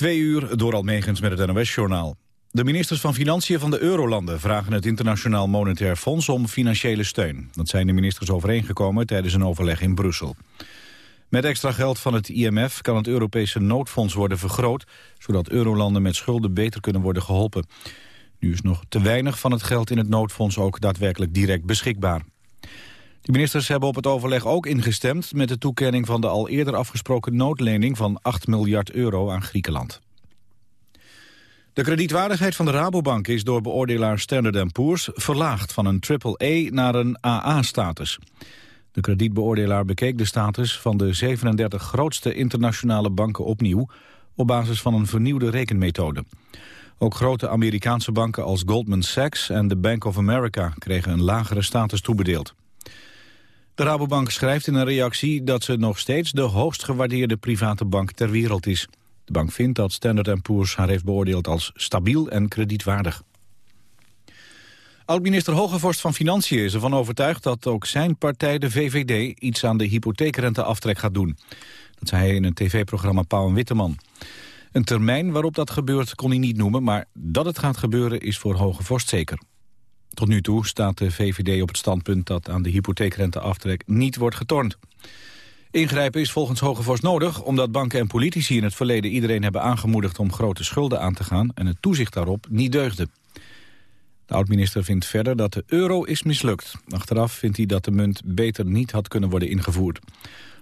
Twee uur door Almegens met het NOS-journaal. De ministers van Financiën van de Eurolanden vragen het Internationaal Monetair Fonds om financiële steun. Dat zijn de ministers overeengekomen tijdens een overleg in Brussel. Met extra geld van het IMF kan het Europese noodfonds worden vergroot... zodat eurolanden met schulden beter kunnen worden geholpen. Nu is nog te weinig van het geld in het noodfonds ook daadwerkelijk direct beschikbaar. De ministers hebben op het overleg ook ingestemd met de toekenning van de al eerder afgesproken noodlening van 8 miljard euro aan Griekenland. De kredietwaardigheid van de Rabobank is door beoordelaar Standard Poor's verlaagd van een AAA naar een AA-status. De kredietbeoordelaar bekeek de status van de 37 grootste internationale banken opnieuw op basis van een vernieuwde rekenmethode. Ook grote Amerikaanse banken als Goldman Sachs en de Bank of America kregen een lagere status toebedeeld. De Rabobank schrijft in een reactie dat ze nog steeds de hoogst gewaardeerde private bank ter wereld is. De bank vindt dat Standard Poor's haar heeft beoordeeld als stabiel en kredietwaardig. Oud-minister Hogevorst van Financiën is ervan overtuigd dat ook zijn partij, de VVD, iets aan de hypotheekrenteaftrek gaat doen. Dat zei hij in een tv-programma Pauw en Witteman. Een termijn waarop dat gebeurt kon hij niet noemen, maar dat het gaat gebeuren is voor Hogevorst zeker. Tot nu toe staat de VVD op het standpunt dat aan de hypotheekrenteaftrek niet wordt getornd. Ingrijpen is volgens Hogevorst nodig omdat banken en politici in het verleden iedereen hebben aangemoedigd om grote schulden aan te gaan en het toezicht daarop niet deugde. De oud-minister vindt verder dat de euro is mislukt. Achteraf vindt hij dat de munt beter niet had kunnen worden ingevoerd.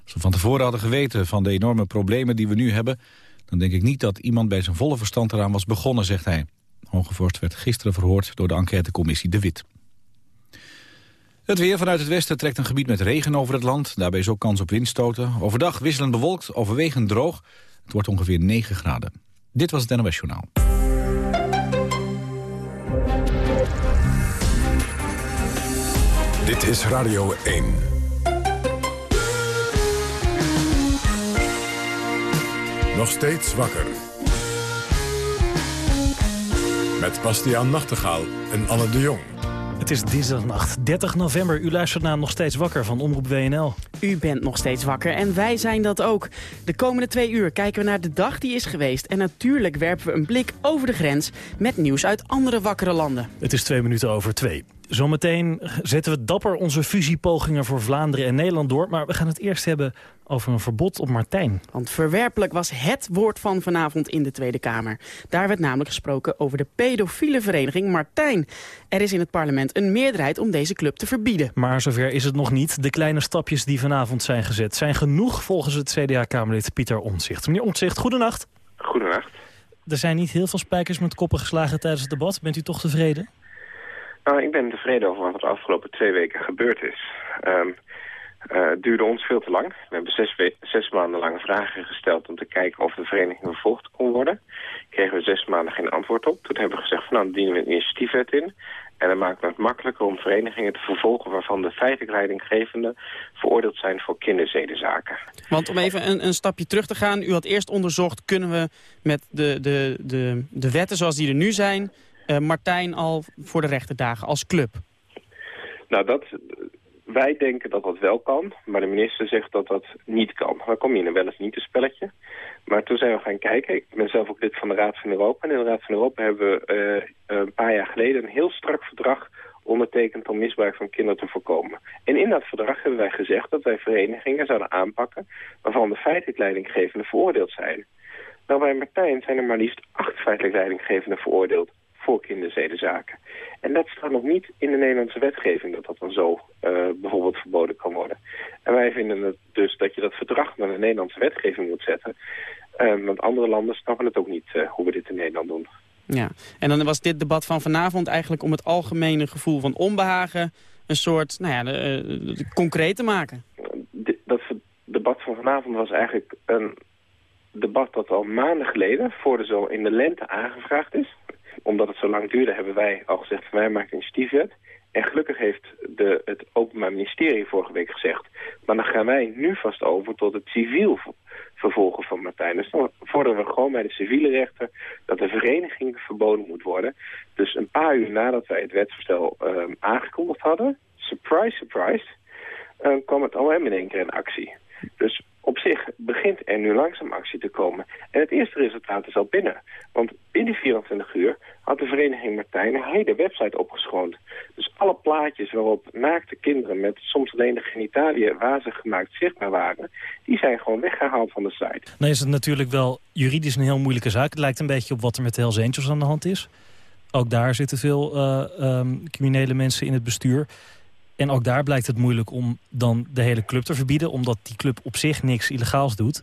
Als we van tevoren hadden geweten van de enorme problemen die we nu hebben... dan denk ik niet dat iemand bij zijn volle verstand eraan was begonnen, zegt hij. Hogevorst werd gisteren verhoord door de enquêtecommissie De Wit. Het weer vanuit het westen trekt een gebied met regen over het land. Daarbij is ook kans op windstoten. Overdag wisselend bewolkt, overwegend droog. Het wordt ongeveer 9 graden. Dit was het NOS Journaal. Dit is Radio 1. Nog steeds wakker. Met Bastiaan Nachtegaal en Anne de Jong. Het is dinsdagnacht, 30 november. U luistert naar Nog Steeds Wakker van Omroep WNL. U bent nog steeds wakker en wij zijn dat ook. De komende twee uur kijken we naar de dag die is geweest. En natuurlijk werpen we een blik over de grens met nieuws uit andere wakkere landen. Het is twee minuten over twee. Zometeen zetten we dapper onze fusiepogingen voor Vlaanderen en Nederland door. Maar we gaan het eerst hebben over een verbod op Martijn. Want verwerpelijk was het woord van vanavond in de Tweede Kamer. Daar werd namelijk gesproken over de pedofiele vereniging Martijn. Er is in het parlement een meerderheid om deze club te verbieden. Maar zover is het nog niet. De kleine stapjes die vanavond zijn gezet zijn genoeg volgens het CDA-Kamerlid Pieter Omtzigt. Meneer Omtzigt, goedenacht. Goedenacht. Er zijn niet heel veel spijkers met koppen geslagen tijdens het debat. Bent u toch tevreden? Nou, ik ben tevreden over wat er de afgelopen twee weken gebeurd is. Um, uh, het duurde ons veel te lang. We hebben zes, maanden lang vragen gesteld om te kijken of de vereniging vervolgd kon worden. Kregen we zes maanden geen antwoord op. Toen hebben we gezegd van nou, dan dienen we een initiatiefwet in. En dan maken we het makkelijker om verenigingen te vervolgen... waarvan de feitelijk leidinggevenden veroordeeld zijn voor kinderzedenzaken. Want om even een, een, stapje terug te gaan... u had eerst onderzocht, kunnen we met de, de, de, de wetten zoals die er nu zijn... Uh, Martijn al voor de rechter dagen als club? Nou, dat, wij denken dat dat wel kan, maar de minister zegt dat dat niet kan. Dan kom je in een wel eens niet een spelletje. Maar toen zijn we gaan kijken. Ik ben zelf ook lid van de Raad van Europa. En in de Raad van Europa hebben we uh, een paar jaar geleden een heel strak verdrag ondertekend om misbruik van kinderen te voorkomen. En in dat verdrag hebben wij gezegd dat wij verenigingen zouden aanpakken waarvan de feitelijk leidinggevenden veroordeeld zijn. Nou, bij Martijn zijn er maar liefst acht feitelijk leidinggevenden veroordeeld voor kinderzedenzaken. En dat staat nog niet in de Nederlandse wetgeving dat dat dan zo uh, bijvoorbeeld verboden kan worden. En wij vinden het dus dat je dat verdrag naar de Nederlandse wetgeving moet zetten. Uh, want andere landen snappen het ook niet uh, hoe we dit in Nederland doen. Ja, en dan was dit debat van vanavond eigenlijk om het algemene gevoel van onbehagen een soort, nou ja, de, de, concreet te maken. dat debat van vanavond was eigenlijk een debat dat al maanden geleden, voor de zo in de lente aangevraagd is omdat het zo lang duurde, hebben wij al gezegd... van wij maken een initiatiefwet. En gelukkig heeft de, het Openbaar Ministerie vorige week gezegd... maar dan gaan wij nu vast over tot het civiel vervolgen van Martijn. Dus dan vorderen we gewoon bij de civiele rechter... dat de vereniging verboden moet worden. Dus een paar uur nadat wij het wetsvoorstel uh, aangekondigd hadden... surprise, surprise, uh, kwam het allemaal in één keer in actie. Dus op zich begint er nu langzaam actie te komen. En het eerste resultaat is al binnen. Want binnen 24 uur had de vereniging Martijn een hele website opgeschoond. Dus alle plaatjes waarop naakte kinderen met soms alleen de genitaliën wazig gemaakt zichtbaar waren... die zijn gewoon weggehaald van de site. Dan is het natuurlijk wel juridisch een heel moeilijke zaak. Het lijkt een beetje op wat er met de Hells Angels aan de hand is. Ook daar zitten veel uh, um, criminele mensen in het bestuur. En ook daar blijkt het moeilijk om dan de hele club te verbieden... omdat die club op zich niks illegaals doet.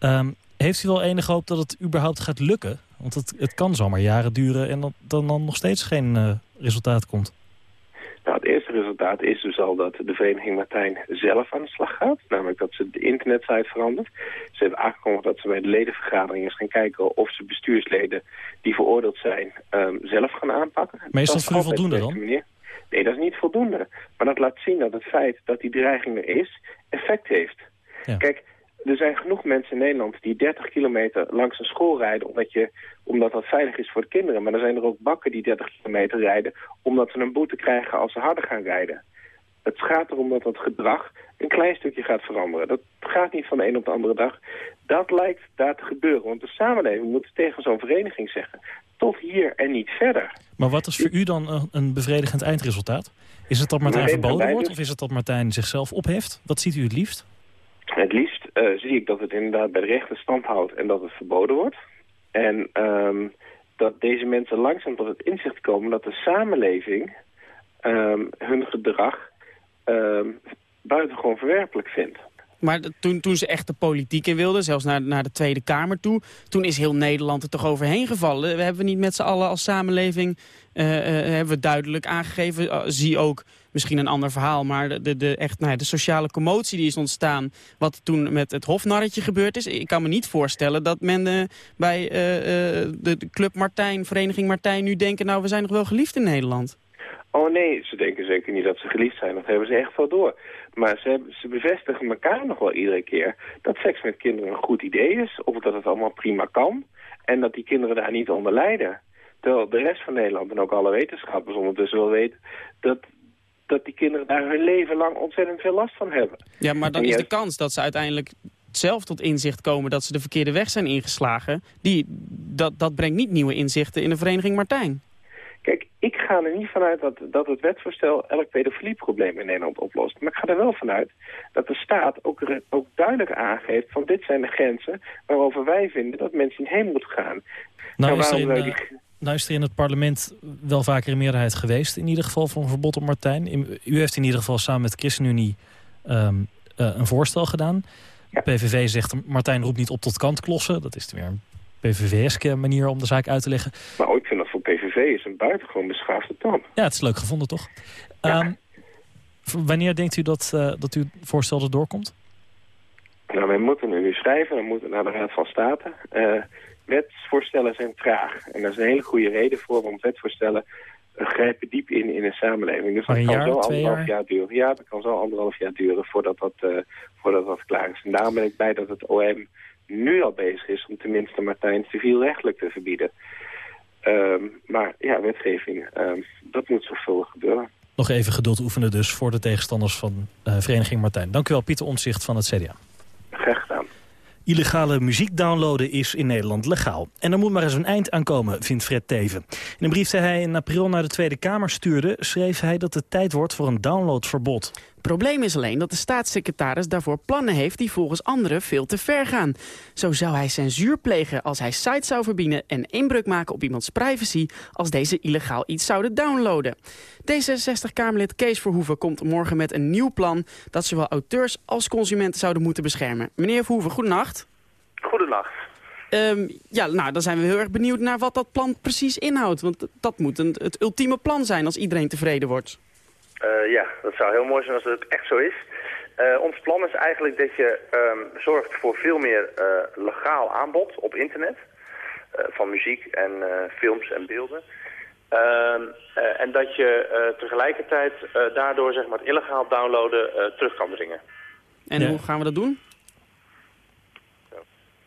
Um, heeft u wel enige hoop dat het überhaupt gaat lukken? Want het, het kan zomaar jaren duren en dat dan, dan nog steeds geen uh, resultaat komt. Nou, het eerste resultaat is dus al dat de vereniging Martijn zelf aan de slag gaat. Namelijk dat ze de internetsite verandert. Ze hebben aangekondigd dat ze bij de ledenvergadering eens gaan kijken... of ze bestuursleden die veroordeeld zijn um, zelf gaan aanpakken. Maar is dat, voldoende dan? Manier. Nee, dat is niet voldoende. Maar dat laat zien dat het feit dat die dreiging er is, effect heeft. Ja. Kijk, er zijn genoeg mensen in Nederland die 30 kilometer langs een school rijden... Omdat, je, omdat dat veilig is voor de kinderen. Maar er zijn er ook bakken die 30 kilometer rijden... omdat ze een boete krijgen als ze harder gaan rijden. Het gaat erom dat dat gedrag een klein stukje gaat veranderen. Dat gaat niet van de een op de andere dag. Dat lijkt daar te gebeuren. Want de samenleving moet tegen zo'n vereniging zeggen... tot hier en niet verder. Maar wat is voor u dan een bevredigend eindresultaat? Is het dat Martijn verboden wordt of is het dat Martijn zichzelf opheft? Wat ziet u het liefst? Het liefst uh, zie ik dat het inderdaad bij de rechter stand houdt en dat het verboden wordt. En um, dat deze mensen langzaam tot het inzicht komen dat de samenleving um, hun gedrag buitengewoon verwerpelijk vindt. Maar toen, toen ze echt de politiek in wilden, zelfs naar, naar de Tweede Kamer toe... toen is heel Nederland er toch overheen gevallen. We hebben niet met z'n allen als samenleving... Uh, uh, hebben we duidelijk aangegeven, uh, zie ook misschien een ander verhaal... maar de, de, echt, nou de sociale commotie die is ontstaan... wat toen met het hofnarretje gebeurd is. Ik kan me niet voorstellen dat men bij de, de Club Martijn, Vereniging Martijn... nu denken, nou, we zijn nog wel geliefd in Nederland. Oh nee, ze denken zeker niet dat ze geliefd zijn. Dat hebben ze echt wel door. Maar ze, ze bevestigen elkaar nog wel iedere keer dat seks met kinderen een goed idee is. Of dat het allemaal prima kan. En dat die kinderen daar niet onder lijden. Terwijl de rest van Nederland en ook alle wetenschappers ondertussen wel weten... dat, dat die kinderen daar hun leven lang ontzettend veel last van hebben. Ja, maar dan is de kans dat ze uiteindelijk zelf tot inzicht komen... dat ze de verkeerde weg zijn ingeslagen... Die, dat, dat brengt niet nieuwe inzichten in de Vereniging Martijn. Kijk, ik ga er niet vanuit dat, dat het wetsvoorstel elk pedofilieprobleem in Nederland oplost. Maar ik ga er wel vanuit dat de staat ook, ook duidelijk aangeeft van dit zijn de grenzen waarover wij vinden dat mensen heen moeten gaan. Nou, is er in, die... nou is er in het parlement wel vaker een meerderheid geweest, in ieder geval voor een verbod op Martijn. U heeft in ieder geval samen met ChristenUnie um, uh, een voorstel gedaan. Ja. PVV zegt Martijn roept niet op tot kantklossen. Dat is weer een PVV-eske manier om de zaak uit te leggen. Maar ik vind dat voor PVV is een buitengewoon beschaafde toon. Ja, het is leuk gevonden, toch? Ja. Um, wanneer denkt u dat, uh, dat uw voorstel er doorkomt? Nou, wij moeten nu schrijven, we moeten naar de Raad van State. Uh, wetsvoorstellen zijn traag. En daar is een hele goede reden voor, want wetsvoorstellen uh, grijpen diep in in een samenleving. Dus dat kan jaar, zo anderhalf jaar. jaar. duren. Ja, dat kan zo anderhalf jaar duren voordat dat, uh, voordat dat klaar is. En daarom ben ik blij dat het OM nu al bezig is om tenminste Martijn civielrechtelijk te verbieden. Um, maar ja, wetgeving, um, dat moet zorgvuldig gebeuren. Nog even geduld oefenen dus voor de tegenstanders van uh, Vereniging Martijn. Dank u wel, Pieter Omtzigt van het CDA. Graag gedaan. Illegale muziek downloaden is in Nederland legaal. En er moet maar eens een eind aan komen, vindt Fred Teven. In een brief die hij in april naar de Tweede Kamer stuurde... schreef hij dat het tijd wordt voor een downloadverbod. Het probleem is alleen dat de staatssecretaris daarvoor plannen heeft... die volgens anderen veel te ver gaan. Zo zou hij censuur plegen als hij sites zou verbieden... en inbreuk maken op iemands privacy... als deze illegaal iets zouden downloaden. D66-Kamerlid Kees Verhoeven komt morgen met een nieuw plan... dat zowel auteurs als consumenten zouden moeten beschermen. Meneer Verhoeven, goedenacht. Goedenacht. Um, ja, nou, dan zijn we heel erg benieuwd naar wat dat plan precies inhoudt. Want dat moet een, het ultieme plan zijn als iedereen tevreden wordt. Uh, ja, dat zou heel mooi zijn als het echt zo is. Uh, ons plan is eigenlijk dat je um, zorgt voor veel meer uh, legaal aanbod op internet. van muziek en films en beelden. Ehm, en dat je tegelijkertijd daardoor zeg maar, het illegaal downloaden terug kan dringen. En ja. hoe gaan we dat doen?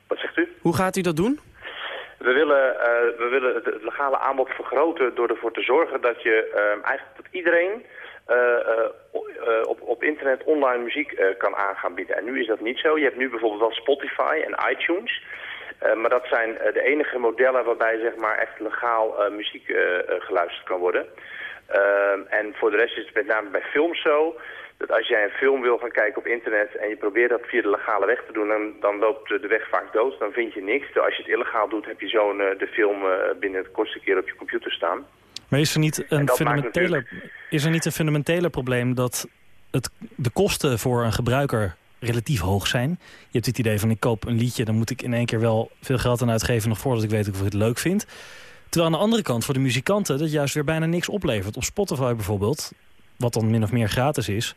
Wat zegt u? Hoe gaat u dat doen? We willen, uh, we willen het legale aanbod vergroten door ervoor te zorgen dat je uh, eigenlijk dat iedereen op, op internet online muziek kan aan bieden. En nu is dat niet zo. Je hebt nu bijvoorbeeld wel Spotify en iTunes... maar dat zijn de enige modellen waarbij zeg maar, echt legaal muziek geluisterd kan worden. en voor de rest is het met name bij films zo dat als jij een film wil gaan kijken op internet en je probeert dat via de legale weg te doen, dan, dan loopt de weg vaak dood. Dan vind je niks. Als je het illegaal doet, heb je zo'n de film binnen de kortste keer op je computer staan. Maar is er niet een, fundamentele, is er niet een fundamentele probleem dat het, de kosten voor een gebruiker relatief hoog zijn? Je hebt het idee van ik koop een liedje, dan moet ik in één keer wel veel geld aan uitgeven... nog voordat ik weet of ik het leuk vind. Terwijl aan de andere kant voor de muzikanten dat juist weer bijna niks oplevert. Op Spotify bijvoorbeeld, wat dan min of meer gratis is,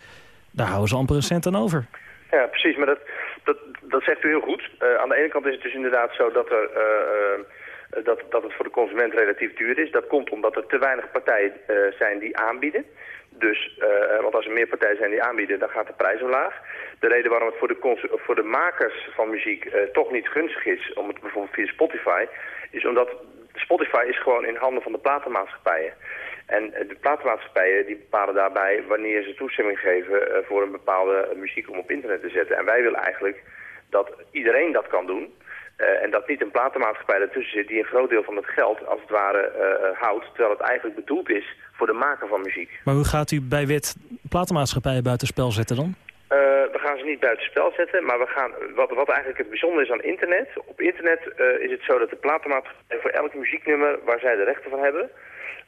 daar houden ze amper een cent aan over. Ja, precies, maar dat, dat, dat zegt u heel goed. Uh, aan de ene kant is het dus inderdaad zo dat er... Uh, eh, dat, dat het voor de consument relatief duur is. Dat komt omdat er te weinig partijen uh, zijn die aanbieden. Dus, uh, want als er meer partijen zijn die aanbieden, dan gaat de prijs omlaag. De reden waarom het voor de, voor de makers van muziek toch niet gunstig is, om het bijvoorbeeld via Spotify, is omdat Spotify is gewoon in handen van de platenmaatschappijen. En de platenmaatschappijen die bepalen daarbij wanneer ze toestemming geven voor een bepaalde muziek om op internet te zetten. En wij willen eigenlijk dat iedereen dat kan doen. Uh, en dat niet een platenmaatschappij ertussen zit die een groot deel van het geld als het ware uh, houdt. Terwijl het eigenlijk bedoeld is voor de maker van muziek. Maar hoe gaat u bij wet platenmaatschappijen buitenspel zetten dan? Uh, we gaan ze niet buitenspel zetten, maar we gaan, wat, wat eigenlijk het bijzondere is aan internet. Op internet is het zo dat de platenmaatschappijen voor elk muzieknummer waar zij de rechten van hebben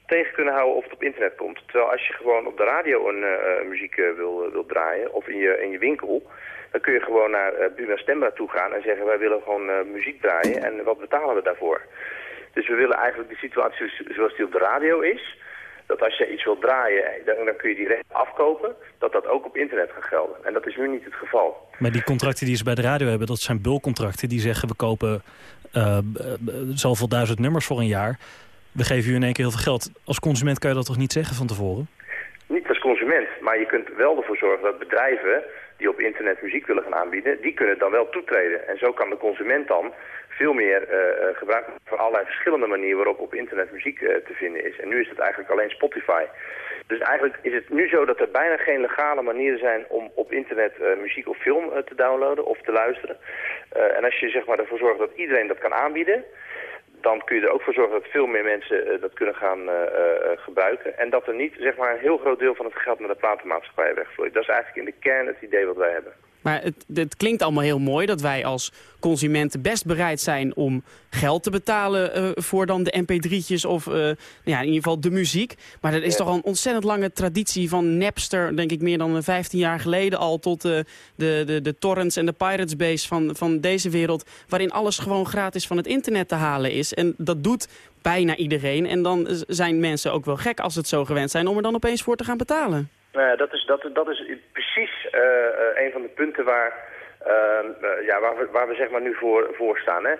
tegen kunnen houden of het op internet komt. Terwijl als je gewoon op de radio een muziek wil, wil draaien of in je, in je winkel dan kun je gewoon naar uh, Buma Stemra toe gaan en zeggen wij willen gewoon uh, muziek draaien en wat betalen we daarvoor. Dus we willen eigenlijk de situatie zoals die op de radio is, dat als je iets wilt draaien, dan, dan kun je die rechten afkopen, dat dat ook op internet gaat gelden. En dat is nu niet het geval. Maar die contracten die ze bij de radio hebben, dat zijn bulkcontracten die zeggen we kopen uh, zoveel duizend nummers voor een jaar. We geven u in één keer heel veel geld. Als consument kan je dat toch niet zeggen van tevoren? Niet als consument, maar je kunt wel ervoor zorgen dat bedrijven die op internet muziek willen gaan aanbieden, die kunnen dan wel toetreden. En zo kan de consument dan veel meer uh, gebruik van allerlei verschillende manieren waarop op internet muziek uh, te vinden is. En nu is het eigenlijk alleen Spotify. Dus eigenlijk is het nu zo dat er bijna geen legale manieren zijn om op internet muziek of film te downloaden of te luisteren. en als je zeg maar, ervoor zorgt dat iedereen dat kan aanbieden, dan kun je er ook voor zorgen dat veel meer mensen uh, dat kunnen gaan uh, uh, gebruiken. En dat er niet zeg maar, een heel groot deel van het geld naar de platenmaatschappij wegvloeit. Dat is eigenlijk in de kern het idee wat wij hebben. Maar het, het, klinkt allemaal heel mooi dat wij als consumenten best bereid zijn om geld te betalen uh, voor dan de mp3'tjes of uh, ja, in ieder geval de muziek. Maar er is toch al een ontzettend lange traditie van Napster, denk ik meer dan 15 jaar geleden al, tot uh, de, de, de torrents en de Pirates Base van, van deze wereld, waarin alles gewoon gratis van het internet te halen is. En dat doet bijna iedereen. En dan zijn mensen ook wel gek als het zo gewend zijn om er dan opeens voor te gaan betalen. Nou ja, dat is, dat, dat is precies uh, uh, een van de punten waar, uh, ja, waar, we, waar we zeg maar nu voor, voor staan. Hè.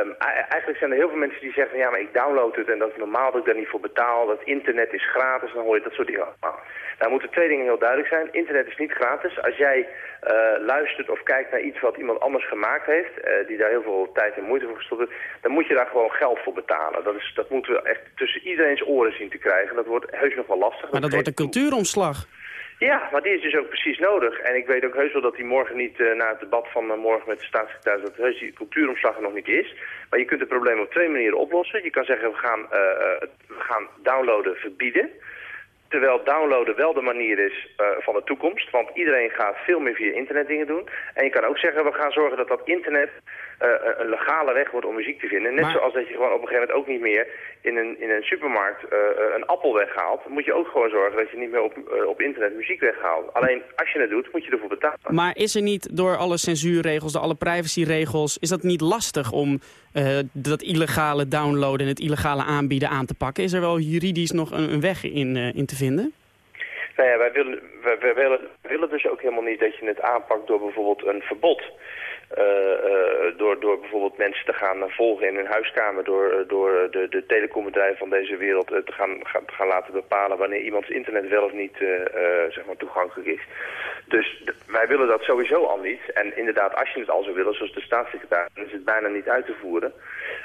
Um, eigenlijk zijn er heel veel mensen die zeggen, ja, maar ik download het en dat is normaal dat ik daar niet voor betaal. Dat internet is gratis, dan hoor je dat soort dingen allemaal. Nou moeten twee dingen heel duidelijk zijn. Internet is niet gratis. Als jij uh, luistert of kijkt naar iets wat iemand anders gemaakt heeft, uh, die daar heel veel tijd en moeite voor gestopt heeft, dan moet je daar gewoon geld voor betalen. Dat, is, dat moeten we echt tussen iedereen's oren zien te krijgen. Dat wordt heus nog wel lastig. Maar dat, dat wordt een cultuuromslag. Ja, maar die is dus ook precies nodig. En ik weet ook heus wel dat die morgen niet, uh, na het debat van uh, morgen met de staatssecretaris, dat heus die cultuuromslag er nog niet is. Maar je kunt het probleem op twee manieren oplossen. Je kan zeggen, we gaan, uh, we gaan downloaden verbieden. Terwijl downloaden wel de manier is van de toekomst. Want iedereen gaat veel meer via internet dingen doen. En je kan ook zeggen, we gaan zorgen dat dat internet een legale weg wordt om muziek te vinden. Net maar... zoals dat je gewoon op een gegeven moment ook niet meer in een, in een supermarkt uh, een appel weghaalt. Moet je ook gewoon zorgen dat je niet meer op, op internet muziek weghaalt. Alleen als je het doet, moet je ervoor betalen. Maar is er niet door alle censuurregels, de alle privacyregels, is dat niet lastig om dat illegale downloaden en het illegale aanbieden aan te pakken? Is er wel juridisch nog een, een weg in, in te vinden? Nou ja, wij willen, wij, wij willen, willen dus ook helemaal niet dat je het aanpakt door bijvoorbeeld een verbod. Uh, uh, door, door bijvoorbeeld mensen te gaan volgen in hun huiskamer, door, door de, de telecombedrijven van deze wereld te, gaan, gaan laten bepalen wanneer iemands internet wel of niet zeg maar toegankelijk is. Dus wij willen dat sowieso al niet. En inderdaad, als je het al zou willen, zoals de staatssecretaris, is het bijna niet uit te voeren.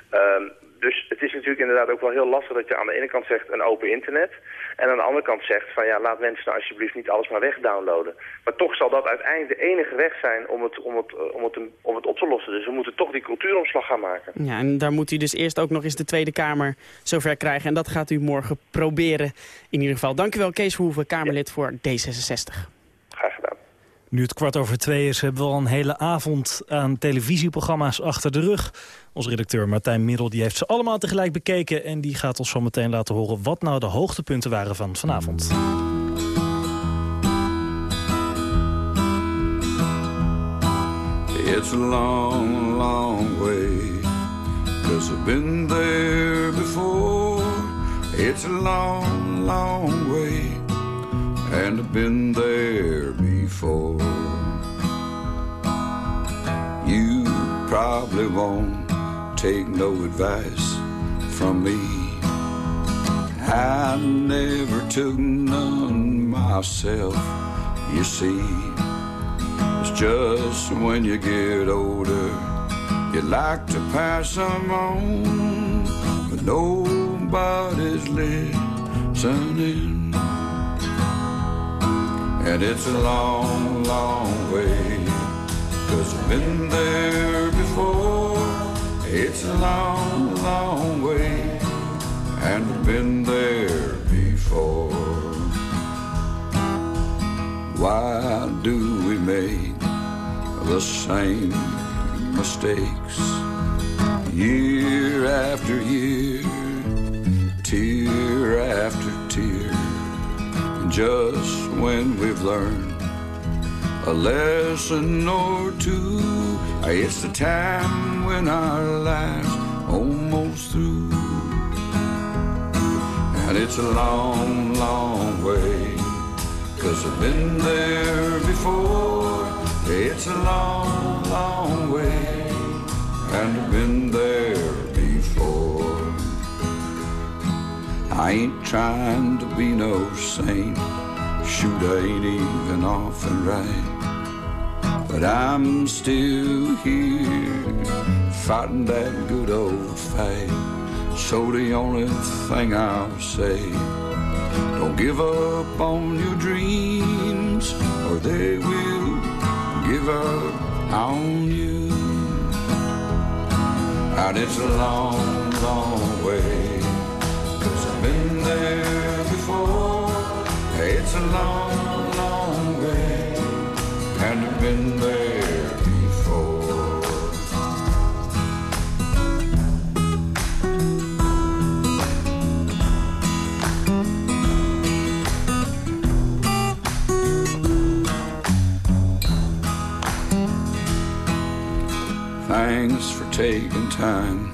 Ehm, dus het is natuurlijk inderdaad ook wel heel lastig dat je aan de ene kant zegt een open internet. En aan de andere kant zegt van ja, laat mensen nou alsjeblieft niet alles maar wegdownloaden. Maar toch zal dat uiteindelijk de enige weg zijn om het, om, het, eh, om, het, om het op te lossen. Dus we moeten toch die cultuuromslag gaan maken. Ja, en daar moet u dus eerst ook nog eens de Tweede Kamer zover krijgen. En dat gaat u morgen proberen in ieder geval. Dank u wel Kees Verhoeven, Kamerlid voor D66. Graag gedaan. Nu het kwart over twee is, hebben we al een hele avond aan televisieprogramma's achter de rug. Onze redacteur Martijn Middel die heeft ze allemaal tegelijk bekeken... en die gaat ons zo meteen laten horen wat nou de hoogtepunten waren van vanavond. It's a long, long way, cause I've been there before. It's a long, long way, and I've been there before. You probably won't take no advice from me. I never took none myself, you see. It's just when you get older, you like to pass them on, but nobody's listening. And it's a long, long way, cause I've been there before. It's a long, long way, and I've been there before. Why do we make the same mistakes year after year, tear after just when we've learned a lesson or two, it's the time when our lives almost through. And it's a long, long way. Cause I've been there before. It's a long, long way. And I've been there I ain't trying to be no saint. Shoot, I ain't even often right. But I'm still here, fighting that good old fight. So the only thing I'll say. Don't give up on your dreams, or they will give up on you. And it's a long, long there before. It's a long, long way, and I've been there before. Thanks for taking time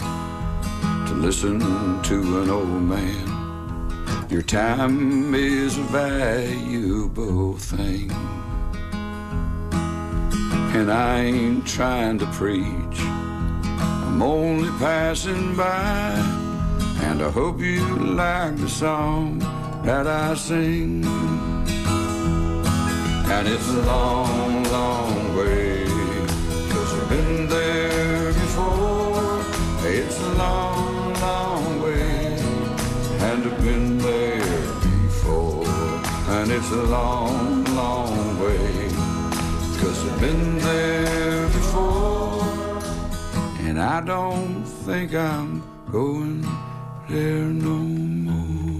to listen to an old man. Your time is a valuable thing. And I ain't trying to preach, I'm only passing by. And I hope you like the song that I sing. And it's a long, long way, cause I've been there before. It's a long, long way, and I've been it's a long, long way, cause I've been there before. And I don't think I'm going there no more.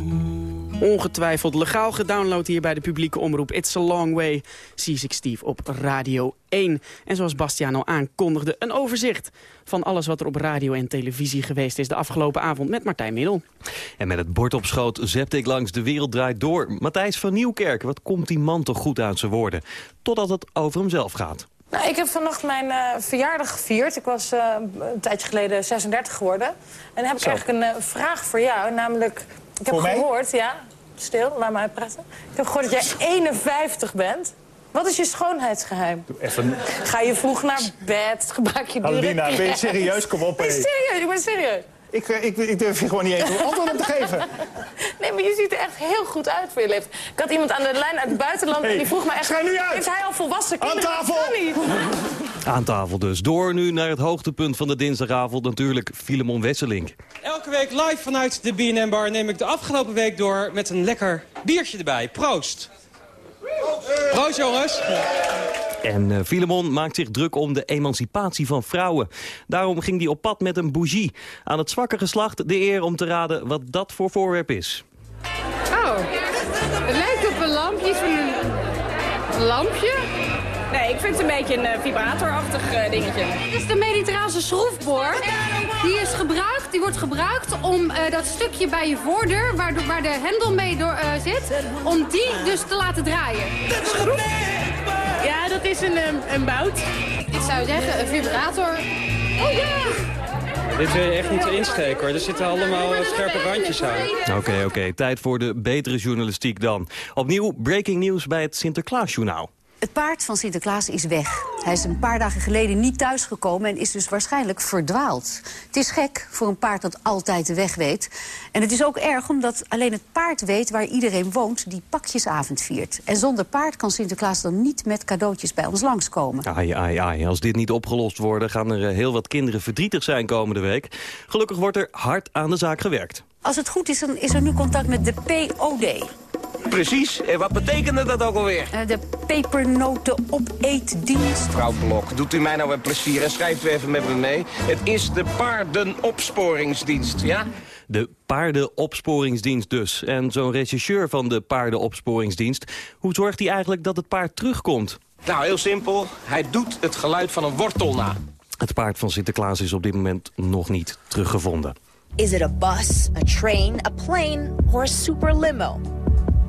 Ongetwijfeld legaal gedownload hier bij de publieke omroep. It's a long way. Seasick Steve op Radio 1. En zoals Bastiaan al aankondigde, een overzicht van alles wat er op radio en televisie geweest is de afgelopen avond met Martijn Middel. En met het bord op schoot zepte ik langs de wereld draait door. Matthijs van Nieuwkerk, wat komt die man toch goed aan zijn woorden? Totdat het over hemzelf gaat. Nou, ik heb vannacht mijn eh, verjaardag gevierd. Ik was eh, een tijdje geleden 36 geworden. En dan heb ik eigenlijk een eh, vraag voor jou. Namelijk, ik heb mij? gehoord... Ja, stil, laat mij praten. Ik heb gehoord dat jij 51 bent. Wat is je schoonheidsgeheim? Even, Ga je vroeg naar bed? Gebruik je dure Alina, ben je serieus? Kom op, Ben je hé. serieus? Ik ben serieus. Ik, eh, ik, ik durf je gewoon niet eens een antwoord op te geven. Nee, maar je ziet er echt heel goed uit voor je leeftijd. Ik had iemand aan de lijn uit het buitenland en die vroeg me echt... schrijf nu uit! Is hij al volwassen? Aan Kinderen, tafel! dat kan niet. Aan tafel dus. Door nu naar het hoogtepunt van de dinsdagavond. Natuurlijk Filemon Wesselink. Elke week live vanuit de B&M Bar neem ik de afgelopen week door met een lekker biertje erbij. Proost. Proost jongens. En uh, Filemon maakt zich druk om de emancipatie van vrouwen. Daarom ging hij op pad met een bougie. Aan het zwakke geslacht de eer om te raden wat dat voor voorwerp is. Oh, het lijkt op een lampje. Is een lampje? Nee, ik vind het een beetje een uh, vibratorachtig uh, dingetje. Dit is de mediterrane schroefboor. Die, is gebruikt, die wordt gebruikt om uh, dat stukje bij je voordeur, waar de, waar de hendel mee door, zit, om die dus te laten draaien. Schroef? Ja, dat is een, een bout. Ik zou zeggen, een vibrator. Oh ja! Dit wil je echt niet insteken hoor. Er zitten allemaal scherpe randjes aan. Oké, okay, oké. Okay. Tijd voor de betere journalistiek dan. Opnieuw breaking news bij het Sinterklaasjournaal. Het paard van Sinterklaas is weg. Hij is een paar dagen geleden niet thuisgekomen en is dus waarschijnlijk verdwaald. Het is gek voor een paard dat altijd de weg weet. En het is ook erg omdat alleen het paard weet waar iedereen woont... die pakjesavond viert. En zonder paard kan Sinterklaas dan niet met cadeautjes bij ons langskomen. Ai, ai, ai. Als dit niet opgelost wordt... gaan er heel wat kinderen verdrietig zijn komende week. Gelukkig wordt er hard aan de zaak gewerkt. Als het goed is, dan is er nu contact met de POD. Precies. En wat betekende dat ook alweer? Uh, de pepernoten-opeetdienst. Mevrouw Blok, doet u mij nou een plezier en schrijft u even met me mee. Het is de paardenopsporingsdienst, ja? De paardenopsporingsdienst dus. En zo'n rechercheur van de paardenopsporingsdienst... hoe zorgt hij eigenlijk dat het paard terugkomt? Nou, heel simpel. Hij doet het geluid van een wortel na. Het paard van Sinterklaas is op dit moment nog niet teruggevonden. Is it a bus, a train, a plane or a super limo?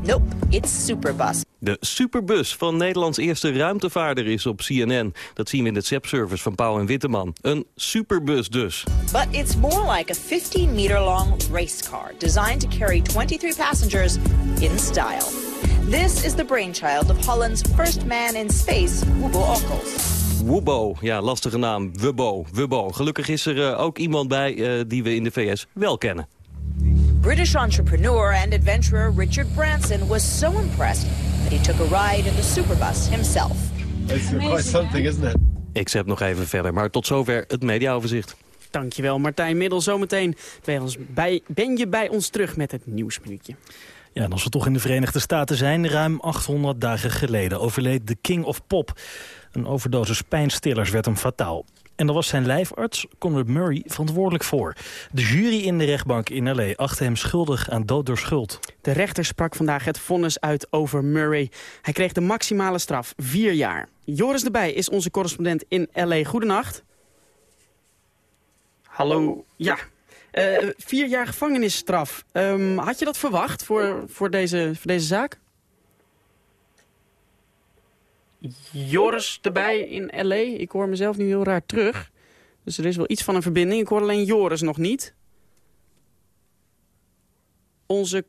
Nope, it's Superbus. De Superbus van Nederlands eerste ruimtevaarder is op CNN. Dat zien we in de ZEP-service van Pauw en Witteman. Een Superbus dus. But it's more like a 15-meter-long race car... designed to carry 23 passengers in style. This is the brainchild of Holland's first man in space, Wubbo Ockels. Wubbo, ja, lastige naam. Wubbo, Wubbo. Gelukkig is er uh, ook iemand bij uh, die we in de VS wel kennen. British entrepreneur and adventurer Richard Branson was so impressed that he took a ride in the superbus himself. It's quite something, isn't it? Ik zet nog even verder, maar tot zover het mediaoverzicht. Dankjewel Martijn Middel. Zometeen bij, ben je bij ons terug met het nieuwsminuutje. Ja, en als we toch in de Verenigde Staten zijn, ruim 800 dagen geleden overleed de King of Pop. Een overdosis pijnstillers werd hem fataal. En daar was zijn lijfarts, Conrad Murray, verantwoordelijk voor. De jury in de rechtbank in L.A. achtte hem schuldig aan dood door schuld. De rechter sprak vandaag het vonnis uit over Murray. Hij kreeg de maximale straf, vier jaar. Joris erbij is onze correspondent in L.A. Goedenacht. Hallo. Ja, uh, vier jaar gevangenisstraf. Um, had je dat verwacht voor, voor, deze, voor deze zaak? Joris erbij in L.A. Ik hoor mezelf nu heel raar terug. Dus er is wel iets van een verbinding. Ik hoor alleen Joris nog niet. Onze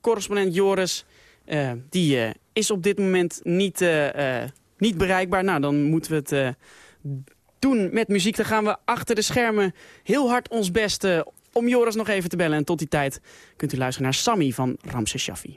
correspondent Joris, uh, die uh, is op dit moment niet, uh, niet bereikbaar. Nou, dan moeten we het doen met muziek. Dan gaan we achter de schermen heel hard ons best om Joris nog even te bellen. En tot die tijd kunt u luisteren naar Sammy van Ramses Shaffi.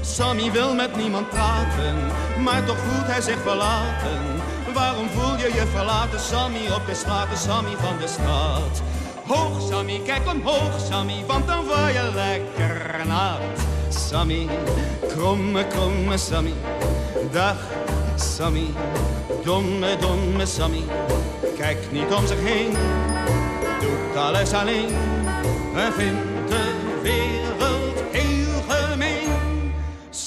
Sammy wil met niemand praten, maar toch voelt hij zich verlaten. Waarom voel je je verlaten, Sammy, op de straten, Sammy van de straat? Hoog Sammy, kijk omhoog Sammy, want dan word je lekker nat. Sammy, kromme, kromme Sammy. Dag, Sammy, domme, domme Sammy. Kijkt niet om zich heen, doet alles alleen. En vindt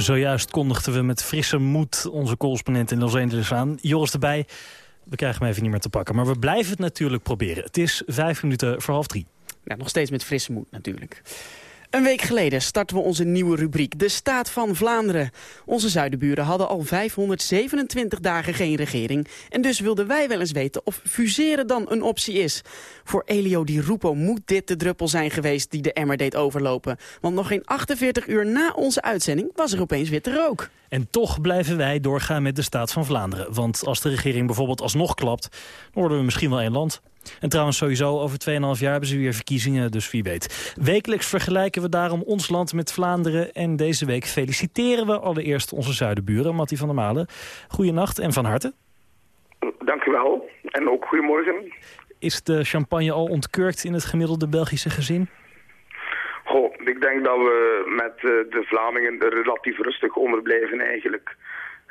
Zojuist kondigden we met frisse moed onze correspondent in Los Angeles aan. Joris erbij, we krijgen hem even niet meer te pakken. Maar we blijven het natuurlijk proberen. Het is vijf minuten voor half drie. Ja, nog steeds met frisse moed natuurlijk. Een week geleden starten we onze nieuwe rubriek, de Staat van Vlaanderen. Onze zuidenburen hadden al 527 dagen geen regering. En dus wilden wij wel eens weten of fuseren dan een optie is. Voor Elio Di Rupo moet dit de druppel zijn geweest die de emmer deed overlopen. Want nog geen 48 uur na onze uitzending was er opeens witte rook. En toch blijven wij doorgaan met de staat van Vlaanderen. Want als de regering bijvoorbeeld alsnog klapt... dan worden we misschien wel één land. En trouwens sowieso over 2,5 jaar hebben ze weer verkiezingen, dus wie weet. Wekelijks vergelijken we daarom ons land met Vlaanderen. En deze week feliciteren we allereerst onze zuidenburen, Mattie van der Malen. Goedenacht en van harte. Dank u wel. En ook goedemorgen. Is de champagne al ontkurkt in het gemiddelde Belgische gezin? Goh, ik denk dat we met uh, de Vlamingen er relatief rustig onder blijven eigenlijk.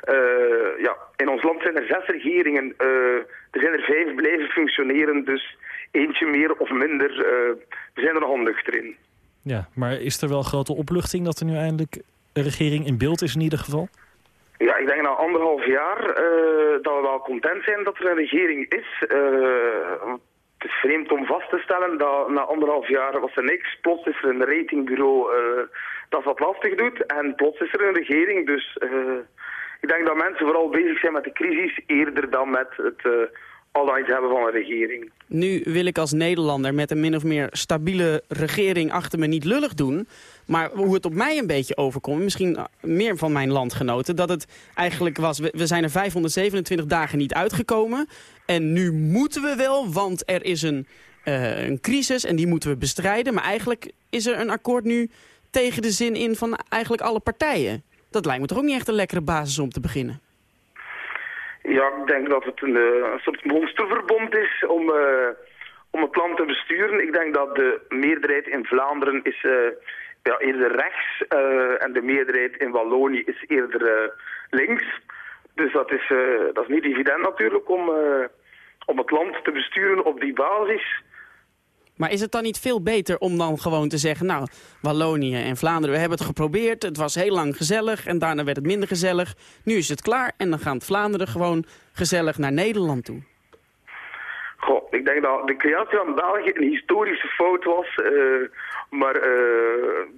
Uh, ja, in ons land zijn er zes regeringen. Uh, er zijn er vijf blijven functioneren, dus eentje meer of minder. we zijn er nog onnuchter in. Ja, maar is er wel grote opluchting dat er nu eindelijk een regering in beeld is in ieder geval? Ja, ik denk na anderhalf jaar dat we wel content zijn dat er een regering is het is vreemd om vast te stellen dat na anderhalf jaar was er niks. Plots is er een ratingbureau uh, dat wat lastig doet. En plots is er een regering. Dus uh, ik denk dat mensen vooral bezig zijn met de crisis eerder dan met het uh, al iets hebben van een regering. Nu wil ik als Nederlander met een min of meer stabiele regering achter me niet lullig doen. Maar hoe het op mij een beetje overkomt, misschien meer van mijn landgenoten... dat het eigenlijk was, we zijn er 527 dagen niet uitgekomen... en nu moeten we wel, want er is een, uh, een crisis en die moeten we bestrijden. Maar eigenlijk is er een akkoord nu tegen de zin in van eigenlijk alle partijen. Dat lijkt me toch ook niet echt een lekkere basis om te beginnen. Ja, ik denk dat het een, eh, een soort monsterverbond is om, uh, om het land te besturen. Ik denk dat de meerderheid in Vlaanderen is uh, ja, eerder rechts en de meerderheid in Wallonië is eerder links. Dus dat is, dat is niet evident natuurlijk om, om het land te besturen op die basis. Maar is het dan niet veel beter om dan gewoon te zeggen... nou, Wallonië en Vlaanderen, we hebben het geprobeerd. Het was heel lang gezellig en daarna werd het minder gezellig. Nu is het klaar en dan gaat Vlaanderen gewoon gezellig naar Nederland toe. Goh, ik denk dat de creatie van België een historische fout was. Uh, maar uh,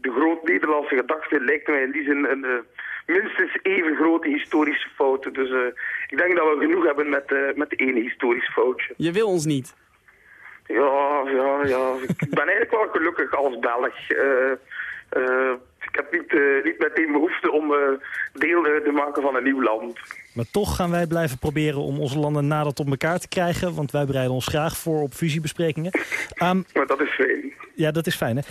de groot-Nederlandse gedachte lijkt mij in die zin een uh, minstens even grote historische fout. Dus ik denk dat we genoeg hebben met, met één historisch foutje. Je wil ons niet? Ja, ja, ja. ik ben eigenlijk wel gelukkig als Belg. Uh, uh, ik heb niet, uh, niet meteen behoefte om deel te maken van een nieuw land. Maar toch gaan wij blijven proberen om onze landen nader tot elkaar te krijgen. Want wij bereiden ons graag voor op fusiebesprekingen. Um, maar dat is fijn. Ja, dat is fijn hè.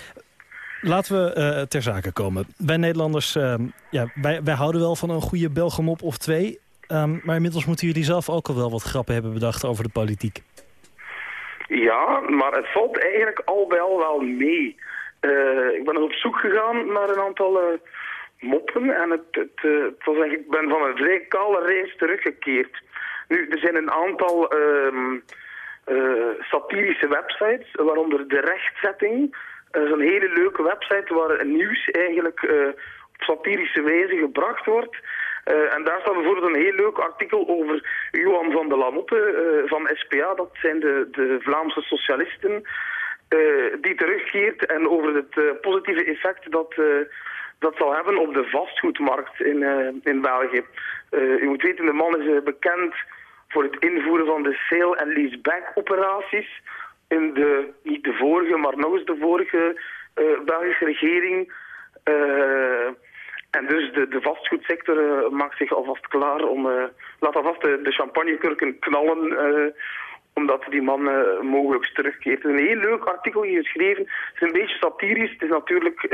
Laten we ter zake komen. Wij Nederlanders, ehm, ja, wij, wij houden wel van een goede Belgemop of twee. Um, maar inmiddels moeten jullie zelf ook al wel wat grappen hebben bedacht over de politiek. Ja, maar het valt eigenlijk al al wel mee. Uh, ik ben op zoek gegaan naar een aantal uh, moppen en het, het, uh, ik ben van een kale reis teruggekeerd. Nu, er zijn een aantal ehm, satirische websites, waaronder De Rechtzetting. Dat is een hele leuke website waar nieuws eigenlijk op satirische wijze gebracht wordt. Uh, en daar staat bijvoorbeeld een heel leuk artikel over Johan van de Lamotte uh, van SPA. Dat zijn de, de Vlaamse socialisten uh, die terugkeert. En over het positieve effect dat, dat zal hebben op de vastgoedmarkt in, in België. u moet weten, de man is bekend voor het invoeren van de sale- en leaseback operaties. in de, niet de vorige, maar nog eens de vorige eh, Belgische regering. Eh, en dus de, de vastgoedsector eh, maakt zich alvast klaar om, eh, laat alvast de, de champagnekurken knallen, eh, omdat die man mogelijk terugkeert. Een heel leuk artikel hier geschreven. Het is een beetje satirisch, het is natuurlijk...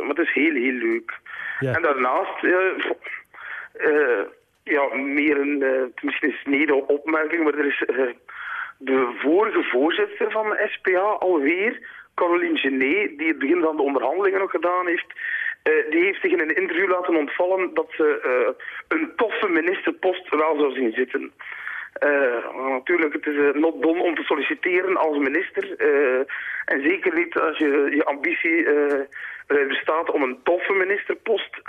maar het is heel, heel leuk. En daarnaast, ja, meer een, misschien een snede opmerking, maar er is de vorige voorzitter van de SPA alweer, Caroline Genet, die het begin van de onderhandelingen nog gedaan heeft, eh, die heeft zich in een interview laten ontvallen dat ze eh, een toffe ministerpost wel zou zien zitten. Eh, natuurlijk, het is not done om te solliciteren als minister. en zeker niet als je je ambitie bestaat om een toffe ministerpost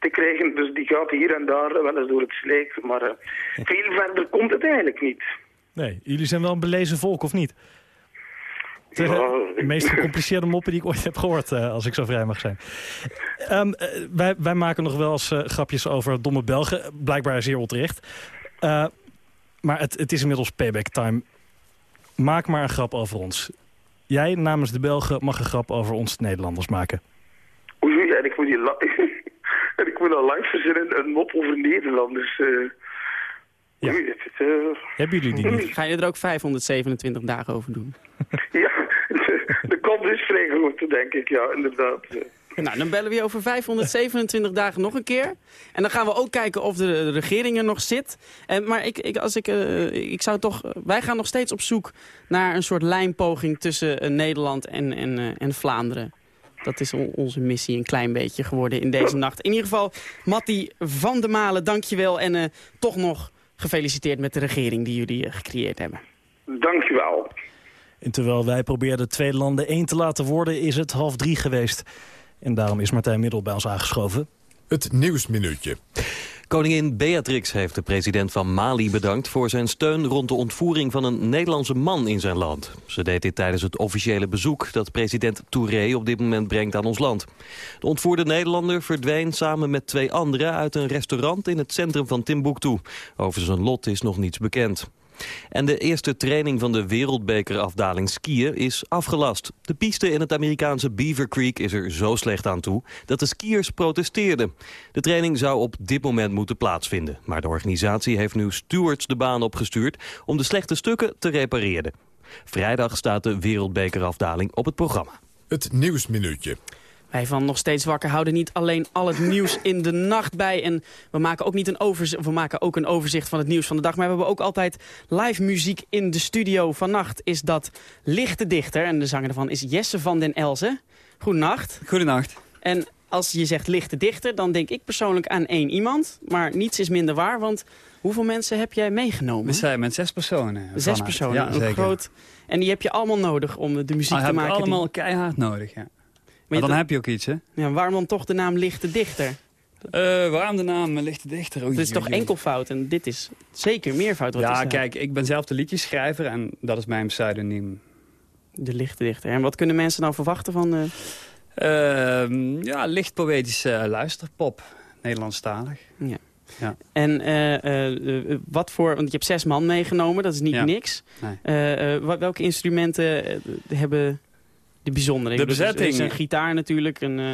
te krijgen. Dus die gaat hier en daar wel eens door het slijk. Maar veel verder komt het eigenlijk niet. Nee, jullie zijn wel een belezen volk, of niet? De meest gecompliceerde moppen die ik ooit heb gehoord, eh, als ik zo vrij mag zijn. Ehm, eh, wij, wij maken nog wel eens eh, grapjes over domme Belgen, blijkbaar zeer onterecht. Eh, maar het, het is inmiddels payback time. Maak maar een grap over ons. Jij namens de Belgen mag een grap over ons Nederlanders maken. Oei, en ik moet die la- en ik moet dan live verzinnen een mop over Nederlanders. eh. Oei, het is, eh, Hebben jullie die niet? Ga je er ook 527 dagen over doen? ja, is vrij groot, denk ik, ja, inderdaad. Nou, dan bellen we je over 527 dagen nog een keer. En dan gaan we ook kijken of de, regering er nog zit. En, maar ik, ik, als ik, eh, ik zou toch... wij gaan nog steeds op zoek naar een soort lijnpoging tussen eh, Nederland en, en, eh, en Vlaanderen. Dat is on- onze missie een klein beetje geworden in deze nacht. In ieder geval, Matti van der Malen, dankjewel. En eh, toch nog gefeliciteerd met de regering die jullie eh, gecreëerd hebben. Dankjewel. En terwijl wij probeerden twee landen één te laten worden, is het half drie geweest. En daarom is Martijn Middel bij ons aangeschoven. Het Nieuwsminuutje. Koningin Beatrix heeft de president van Mali bedankt voor zijn steun rond de ontvoering van een Nederlandse man in zijn land. Ze deed dit tijdens het officiële bezoek dat president Touré op dit moment brengt aan ons land. De ontvoerde Nederlander verdween samen met twee anderen uit een restaurant in het centrum van Timbuktu. Over zijn lot is nog niets bekend. En de eerste training van de wereldbekerafdaling skiën is afgelast. De piste in het Amerikaanse Beaver Creek is er zo slecht aan toe dat de skiers protesteerden. De training zou op dit moment moeten plaatsvinden. Maar de organisatie heeft nu stewards de baan opgestuurd om de slechte stukken te repareren. Vrijdag staat de wereldbekerafdaling op het programma. Het Nieuwsminuutje. Wij van Nog Steeds Wakker houden niet alleen al het nieuws in de nacht bij. En we maken ook, niet een overzicht, we maken ook een overzicht van het nieuws van de dag. Maar we hebben ook altijd live muziek in de studio. Vannacht is dat Lichte Dichter. En de zanger daarvan is Jesse van den Elzen. Goedenacht. Goedenacht. En als je zegt Lichte Dichter, dan denk ik persoonlijk aan één iemand. Maar niets is minder waar, want hoeveel mensen heb jij meegenomen? We zijn met zes personen. Zes vanuit. personen, Ja, een zeker. groot... En die heb je allemaal nodig om de muziek Ah, te maken. die- allemaal keihard nodig, ja. Maar, dan heb je ook iets, hè? Ja, waarom dan toch de naam Lichte Dichter? Eh, waarom de naam Lichte Dichter? Het is toch oei. enkelvoud en dit is zeker meervoud wat Ja, kijk, ik ben zelf de liedjeschrijver en dat is mijn pseudoniem. De Lichte Dichter. En wat kunnen mensen nou verwachten van... eh, Ehm, ja, licht poëtische eh, luisterpop. Nederlandstalig. Ja. Ja. En wat voor... Want je hebt zes man meegenomen, dat is niet Ja. niks. Nee. Welke instrumenten hebben de bijzondere? De er is- is bezetting. een gitaar natuurlijk. Een, eh,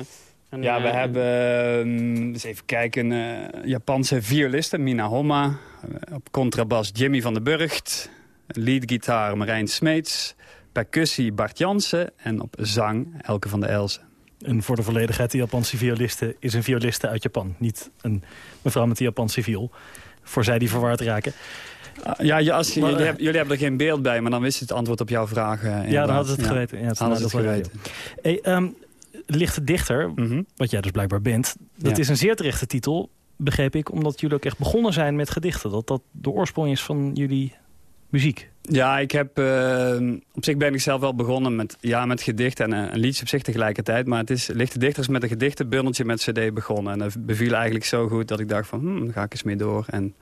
een, Ja, we eh, hebben, ehm, eens even kijken, eh Japanse violisten, Mina Homma. Eh, op contrabas Jimmy van den Burgt. Leadgitaar Marijn Smeets. Percussie Bart Jansen. En op zang Elke van der Elzen. En voor de volledigheid, de Japanse violiste is een violiste uit Japan. Niet een mevrouw met de Japanse viool. Voor zij die verwaard raken. Ja, ja, als Maar, jullie, hebben, jullie hebben er geen beeld bij, maar dan wist het antwoord op jouw vraag. eh, Ja, dan hadden ze het geweten. Ja, het hadden ze het geweten. Hey, ehm, Lichte Dichter, wat jij dus blijkbaar bent... dat Ja. is een zeer terechte titel, begreep ik... omdat jullie ook echt begonnen zijn met gedichten. Dat dat de oorsprong is van jullie muziek. Ja, ik heb, eh, op zich ben ik zelf wel begonnen met, ja, met gedichten en eh, een liedje op zich tegelijkertijd. Maar het is lichte dichters met een gedichtenbundeltje met cd begonnen. En dat beviel eigenlijk zo goed dat ik dacht van, hm, daar ga ik eens mee door. En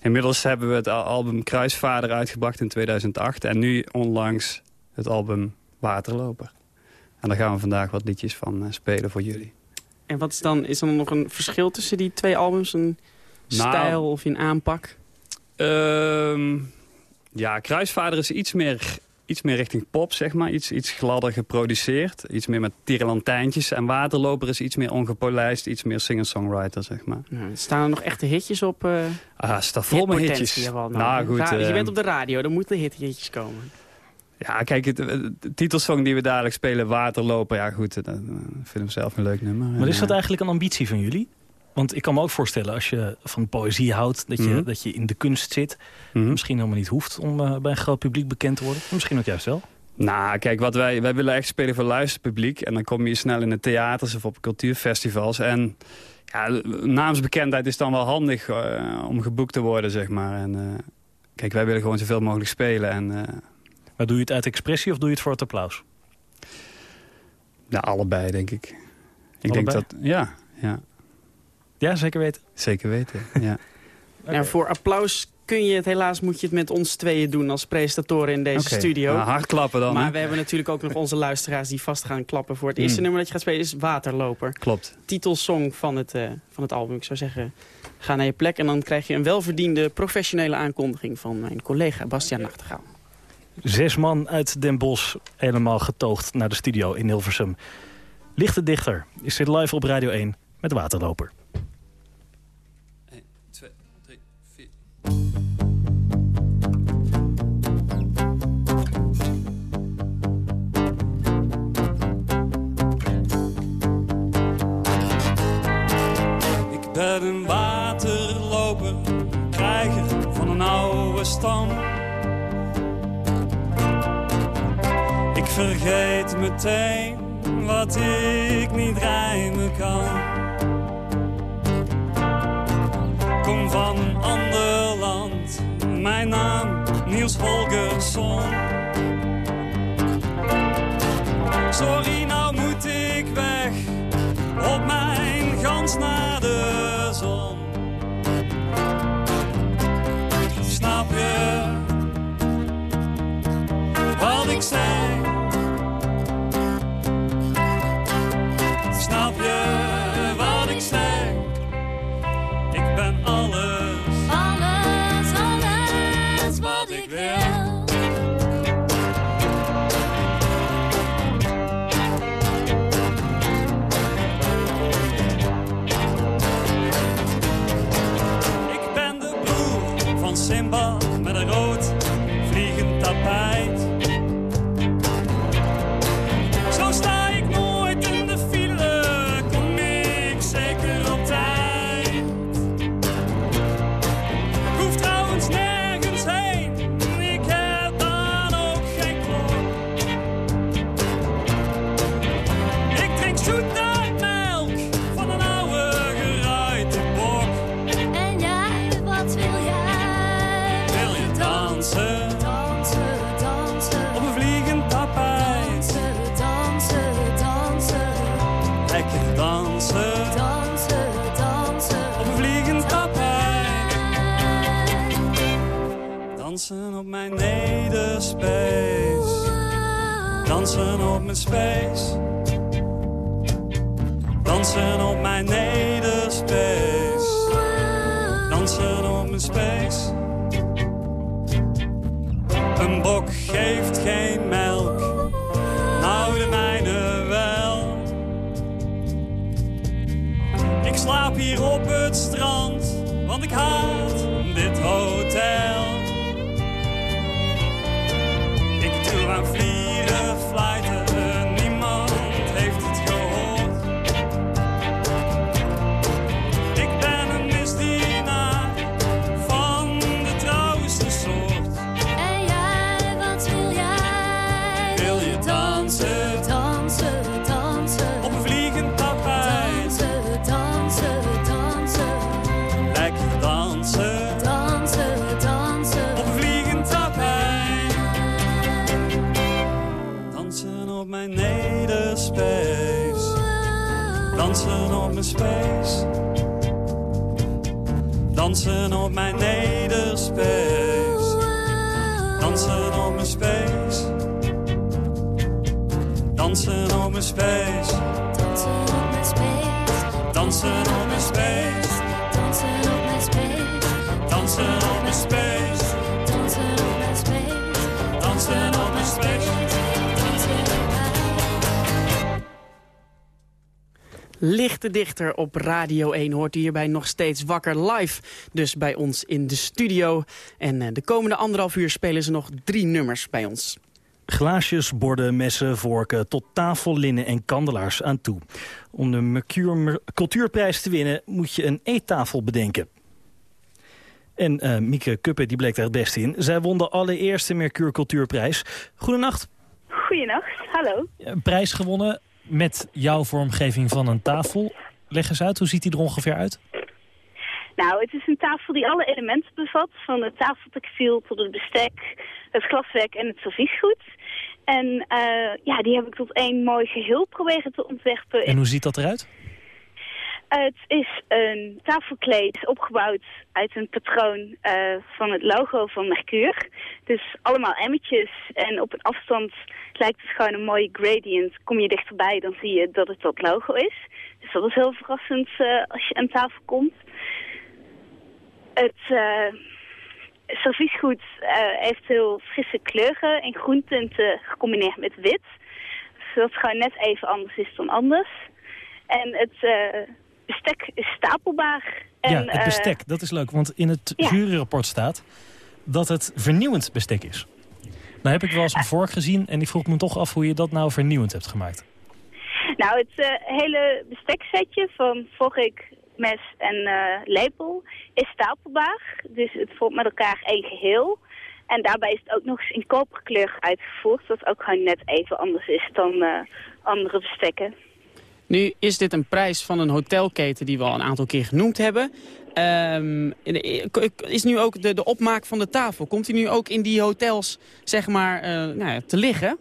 inmiddels hebben we het al- album Kruisvader uitgebracht in 2008. En nu onlangs het album Waterloper. En daar gaan we vandaag wat liedjes van eh, spelen voor jullie. En wat is dan, is er dan nog een verschil tussen die twee albums? Een Nou, stijl of een aanpak? Ehm, Ja, Kruisvader is iets meer, iets meer richting pop, zeg maar. Iets, iets gladder geproduceerd. Iets meer met tierenlantijntjes. En Waterloper is iets meer ongepolijst. Iets meer singer-songwriter, zeg maar. Nou, staan er nog echte hitjes op? Uh, ah, staat vol met hitjes. Nou, goed. je bent op de radio, dan moeten hitjes komen. Ja, kijk, het, de titelsong die we dadelijk spelen, Waterloper. Ja, goed, dat, vind ik zelf een leuk nummer. Maar is dat eigenlijk een ambitie van jullie? Want ik kan me ook voorstellen, als je van poëzie houdt... dat je, mhm. dat je in de kunst zit... Mhm. misschien helemaal niet hoeft om uh, bij een groot publiek bekend te worden. Misschien ook juist wel. Nou, kijk, wat wij, wij willen echt spelen voor luisterpubliek. En dan kom je snel in de theaters of op cultuurfestivals. En ja, naamsbekendheid is dan wel handig uh, om geboekt te worden, zeg maar. En, uh, kijk, wij willen gewoon zoveel mogelijk spelen. En, maar doe je het uit expressie of doe je het voor het applaus? Ja, allebei, denk ik. Ik denk dat, ja, ja. Ja, zeker weten. Zeker weten, ja. Nou, voor applaus kun je het helaas moet je het met ons tweeën doen als presentatoren in deze studio. Nou, hard klappen dan. Maar we hebben natuurlijk ook nog onze luisteraars die vast gaan klappen voor het eerste hmm. nummer dat je gaat spelen is Waterloper. Klopt. Titelsong van het, uh, van het album. Ik zou zeggen, ga naar je plek en dan krijg je een welverdiende professionele aankondiging van mijn collega Bastiaan Nachtegaal. Zes man uit Den Bosch helemaal getoogd naar de studio in Hilversum. Lichte dichter is dit live op Radio 1 met Waterloper. Ben een waterloper, krijger van een oude stam. Ik vergeet meteen wat ik niet rijmen kan. Kom van een ander land, mijn naam Niels Holgersson. Sorry, nou moet ik weg op mijn gans naar de zon. Snap je wat ik zei? Dansen op mijn space. Dansen op mijn space. Lichte dichter op Radio 1 hoort u hierbij nog steeds wakker live. Dus bij ons in de studio. En eh, de komende anderhalf uur spelen ze nog drie nummers bij ons. Glaasjes, borden, messen, vorken, tot tafellinnen en kandelaars aan toe. Om de Mercure Cultuurprijs te winnen moet je een eettafel bedenken. En uh, Mieke Kuppe die bleek daar het beste in. Zij won de allereerste Mercure Cultuurprijs. Goedenacht. Goedenacht, hallo. Een prijs gewonnen met jouw vormgeving van een tafel. Leg eens uit, hoe ziet die er ongeveer uit? Nou, het is een tafel die alle elementen bevat. Van het tafeltextiel tot het bestek, het glaswerk en het serviesgoed. En uh, ja, die heb ik tot één mooi geheel proberen te ontwerpen. En hoe ziet dat eruit? Het is een tafelkleed opgebouwd uit een patroon uh, van het logo van Mercure. Dus allemaal emmetjes en op een afstand lijkt het gewoon een mooie gradient. Kom je dichterbij, dan zie je dat het dat logo is. Dus dat is heel verrassend uh, als je aan tafel komt. Het uh, serviesgoed heeft heel frisse kleuren in groentinten gecombineerd met wit. Zodat het gewoon net even anders is dan anders. En het bestek is stapelbaar. En, ja, het bestek, dat is leuk. Want in het ja. juryrapport staat dat het vernieuwend bestek is. Nou heb ik wel eens een vork gezien en ik vroeg me toch af hoe je dat nou vernieuwend hebt gemaakt. Nou, het uh, hele besteksetje van vork, mes en uh, lepel is stapelbaar. Dus het vormt met elkaar één geheel. En daarbij is het ook nog eens in koperkleur uitgevoerd. Wat ook gewoon net even anders is dan uh, andere bestekken. Nu is dit een prijs van een hotelketen die we al een aantal keer genoemd hebben. Um, is nu ook de, de opmaak van de tafel, komt die nu ook in die hotels zeg maar, uh, nou ja, te liggen?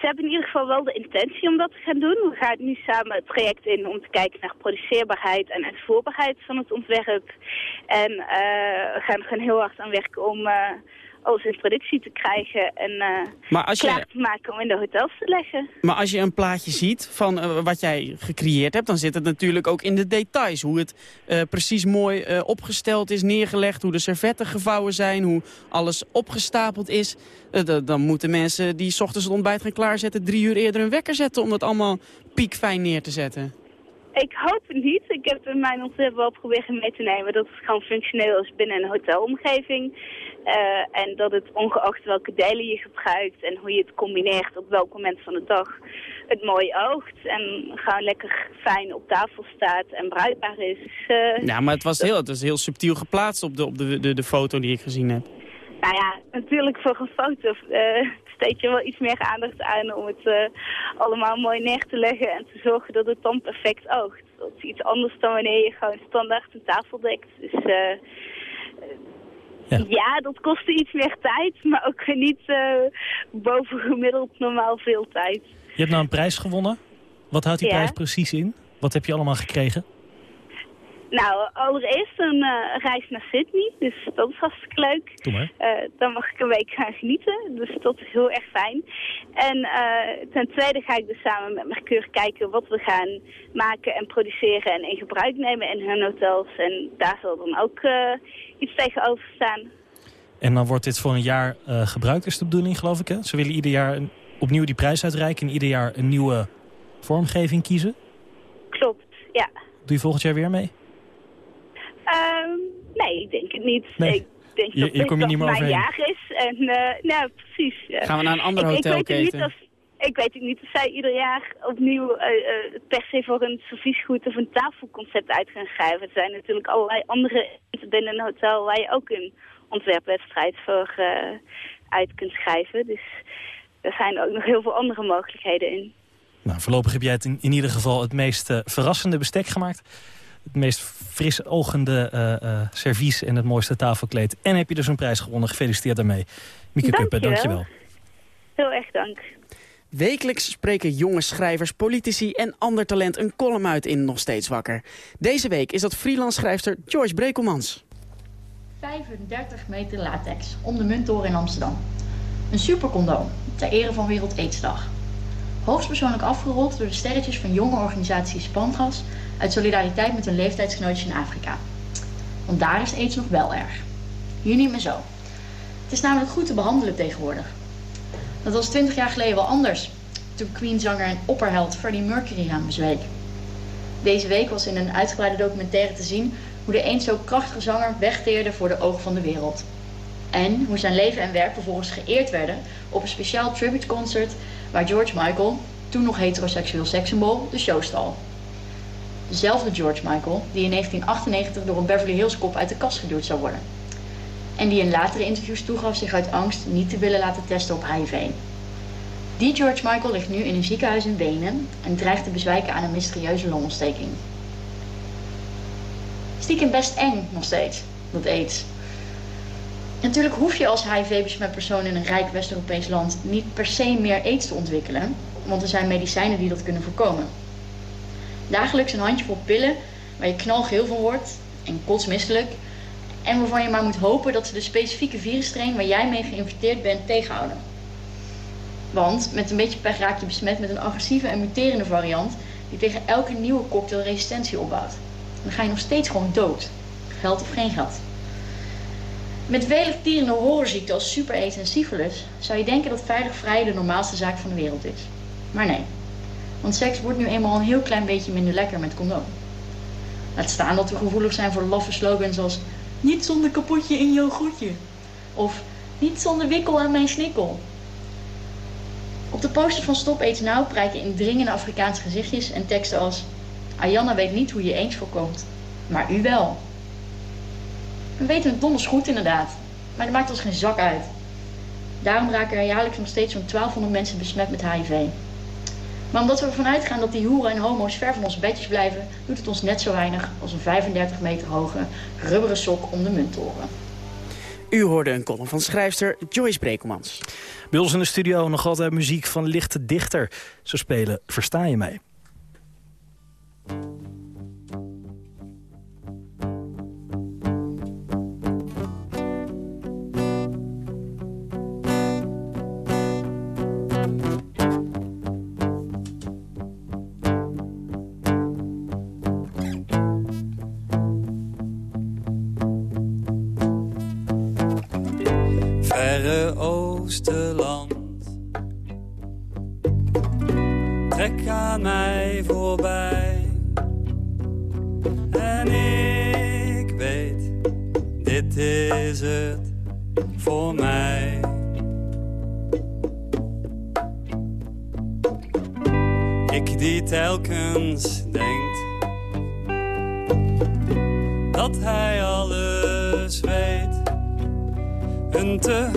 Ze hebben in ieder geval wel de intentie om dat te gaan doen. We gaan nu samen het traject in om te kijken naar produceerbaarheid en uitvoerbaarheid van het ontwerp. En uh, we gaan heel hard aan werken om... Uh, alles in productie te krijgen en uh, klaar je... te maken om in de hotels te leggen. Maar als je een plaatje ziet van uh, wat jij gecreëerd hebt, dan zit het natuurlijk ook in de details. Hoe het uh, precies mooi opgesteld is, neergelegd, hoe de servetten gevouwen zijn, hoe alles opgestapeld is. dan moeten mensen die s ochtends het ontbijt gaan klaarzetten drie uur eerder een wekker zetten om dat allemaal piekfijn neer te zetten. Ik hoop het niet. Ik heb in mijn ontwerp wel proberen mee te nemen dat het gewoon functioneel is binnen een hotelomgeving. Uh, en dat het ongeacht welke delen je gebruikt en hoe je het combineert op welk moment van de dag het mooi oogt. En gewoon lekker fijn op tafel staat en bruikbaar is. Uh, ja, maar het was heel, het was heel subtiel geplaatst op, de, op de, de, de foto die ik gezien heb. Nou ja, natuurlijk voor een foto uh, steed je wel iets meer aandacht aan om het uh, allemaal mooi neer te leggen en te zorgen dat het dan perfect oogt. Dat is iets anders dan wanneer je gewoon standaard een tafel dekt. Dus uh, ja. ja. dat kostte iets meer tijd, maar ook niet uh, bovengemiddeld normaal veel tijd. Je hebt nou een prijs gewonnen. Wat houdt die ja. prijs precies in? Wat heb je allemaal gekregen? Nou, allereerst een uh, reis naar Sydney, dus dat is hartstikke leuk. Uh, dan mag ik een week gaan genieten, dus dat is heel erg fijn. En uh, ten tweede ga ik dus samen met Mercure kijken wat we gaan maken en produceren en in gebruik nemen in hun hotels. En daar zal dan ook iets tegenover staan. En dan wordt dit voor een jaar gebruikt, is de bedoeling geloof ik hè? Ze willen ieder jaar opnieuw die prijs uitreiken en ieder jaar een nieuwe vormgeving kiezen? Klopt, ja. Doe je volgend jaar weer mee? Nee, ik denk het niet. Nee. Ik denk je, dat je kom je niet meer mijn jaar is. En, uh, nou, precies. Gaan we naar een andere ik, hotelketen? Ik weet, niet of, ik weet niet of zij ieder jaar opnieuw uh, uh, per se voor een serviesgoed of een tafelconcept uit gaan schrijven. Er zijn natuurlijk allerlei andere binnen een hotel waar je ook een ontwerpwedstrijd voor uit kunt schrijven. Dus er zijn ook nog heel veel andere mogelijkheden in. Nou, voorlopig heb jij het in, in ieder geval het meest verrassende bestek gemaakt het meest fris ogende uh, uh, servies en het mooiste tafelkleed. En heb je dus een prijs gewonnen. Gefeliciteerd daarmee. Mieke Kuppen, dankjewel. Heel erg dank. Wekelijks spreken jonge schrijvers, politici en ander talent een column uit in Nog Steeds Wakker. Deze week is dat freelance schrijfster Joyce Brekelmans. 35 meter latex om de munttoren in Amsterdam. Een supercondoom ter ere van Wereld Aidsdag. Hoogstpersoonlijk afgerold door de sterretjes van jonge organisatie Spangas uit solidariteit met hun leeftijdsgenootjes in Afrika. Want daar is aids nog wel erg. Hier niet meer zo. Het is namelijk goed te behandelen tegenwoordig. Dat was 20 jaar geleden wel anders, toen Queen-zanger en opperheld Freddie Mercury aan bezweek. Deze week was in een uitgebreide documentaire te zien hoe de eens zo krachtige zanger wegteerde voor de ogen van de wereld. En hoe zijn leven en werk vervolgens geëerd werden op een speciaal tribute concert waar George Michael, toen nog heteroseksueel sekssymbool, de show stal. Dezelfde George Michael die in 1998 door een Beverly Hills kop uit de kast geduwd zou worden. En die in latere interviews toegaf zich uit angst niet te willen laten testen op HIV. Die George Michael ligt nu in een ziekenhuis in Wenen en dreigt te bezwijken aan een mysterieuze longontsteking. Stiekem best eng nog steeds, dat aids. Natuurlijk hoef je als HIV-besmet persoon in een rijk West-Europees land niet per se meer aids te ontwikkelen, want er zijn medicijnen die dat kunnen voorkomen. Dagelijks een handjevol pillen waar je knalgeel van wordt en kotsmisselijk en waarvan je maar moet hopen dat ze de specifieke virusstrain waar jij mee geïnfecteerd bent tegenhouden. Want met een beetje pech raak je besmet met een agressieve en muterende variant die tegen elke nieuwe cocktail resistentie opbouwt. Dan ga je nog steeds gewoon dood. Geld of geen geld. Met welig horrorziekten als super aids en syphilis zou je denken dat veilig vrij de normaalste zaak van de wereld is. Maar nee. Want seks wordt nu eenmaal een heel klein beetje minder lekker met condoom. Laat staan dat we gevoelig zijn voor laffe slogans als niet zonder kapotje in jouw goedje. Of niet zonder wikkel aan mijn snikkel. Op de poster van Stop AIDS Now prijken indringende Afrikaanse gezichtjes en teksten als Ayanna weet niet hoe je eens voorkomt, maar u wel. We weten het donders goed inderdaad, maar dat maakt ons geen zak uit. Daarom raken er jaarlijks nog steeds zo'n 1200 mensen besmet met HIV. Maar omdat we ervan uitgaan dat die hoeren en homo's ver van onze bedjes blijven, doet het ons net zo weinig als een 35 meter hoge rubberen sok om de munttoren. U hoorde een column van schrijfster Joyce Brekelmans. Bij ons in de studio nog altijd muziek van Lichte Dichter. Ze spelen Versta je mij? Verre Oosterland. Trek aan mij voorbij. En ik weet, dit is het voor mij. Ik die telkens denkt dat hij alles weet. Een te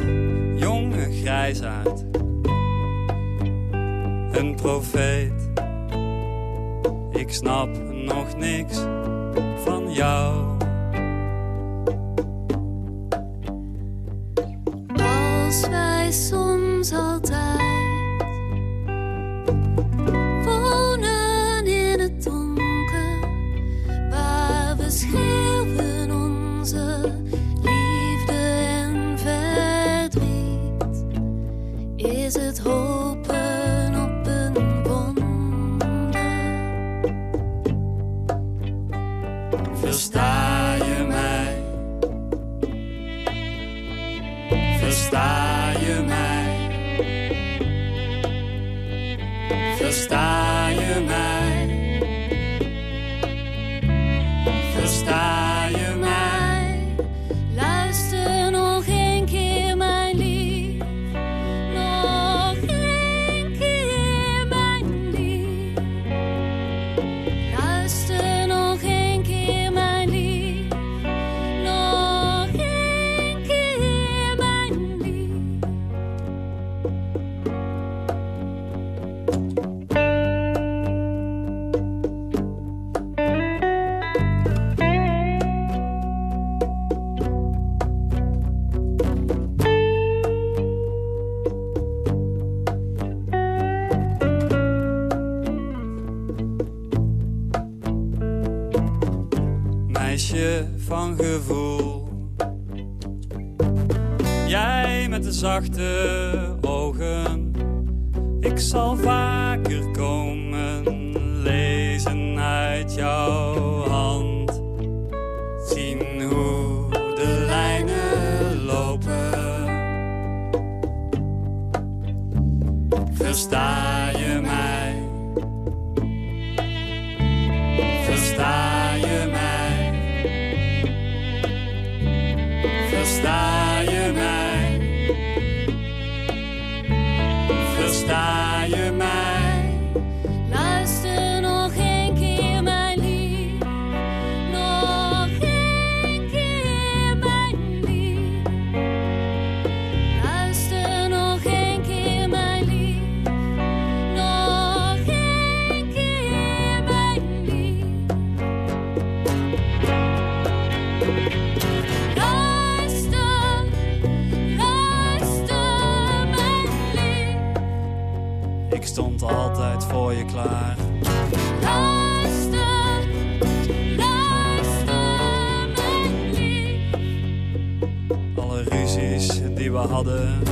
ruzies die we hadden.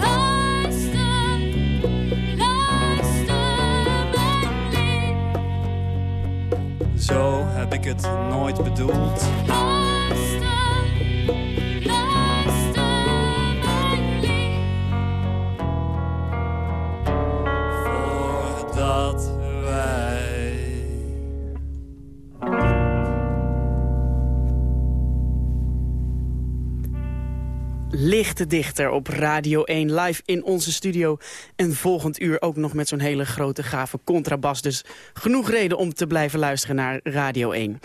Luister, luister. Zo heb ik het nooit bedoeld. Lichte dichter op Radio 1 live in onze studio. En volgend uur ook nog met zo'n hele grote gave contrabas. Dus genoeg reden om te blijven luisteren naar Radio 1.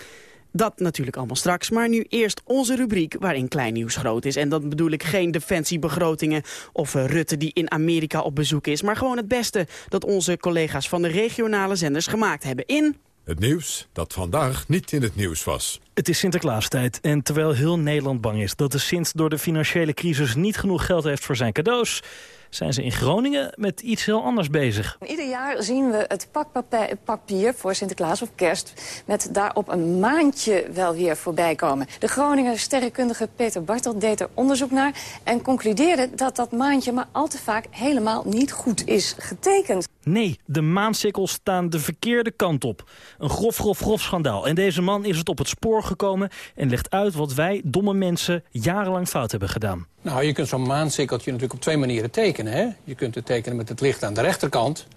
Dat natuurlijk allemaal straks, maar nu eerst onze rubriek waarin klein nieuws groot is. En dan bedoel ik geen defensiebegrotingen of eh, Rutte die in Amerika op bezoek is. Maar gewoon het beste dat onze collega's van de regionale zenders gemaakt hebben in... Het nieuws dat vandaag niet in het nieuws was. Het is Sinterklaastijd en terwijl heel Nederland bang is... dat de Sint door de financiële crisis niet genoeg geld heeft voor zijn cadeaus... zijn ze in Groningen met iets heel anders bezig. Ieder jaar zien we het pakpapier, papier voor Sinterklaas of kerst... met daarop een maandje wel weer voorbij komen. De Groninger sterrenkundige Peter Bartel deed er onderzoek naar... en concludeerde dat dat maandje maar al te vaak helemaal niet goed is getekend. Nee, de maansikkels staan de verkeerde kant op. Een grof, grof, grof schandaal. En deze man is het op het spoor gekomen... en legt uit wat wij, domme mensen, jarenlang fout hebben gedaan. Nou, je kunt zo'n maansikkeltje natuurlijk op twee manieren tekenen. Hè? Je kunt het tekenen met het licht aan de rechterkant...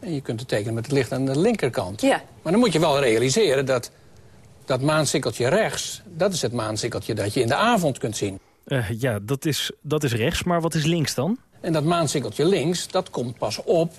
en je kunt het tekenen met het licht aan de linkerkant. Ja. Maar dan moet je wel realiseren dat dat maansikkeltje rechts... dat is het maansikkeltje dat je in de avond kunt zien. Eh, ja, dat is, dat is rechts, maar wat is links dan? En dat maansikkeltje links, dat komt pas op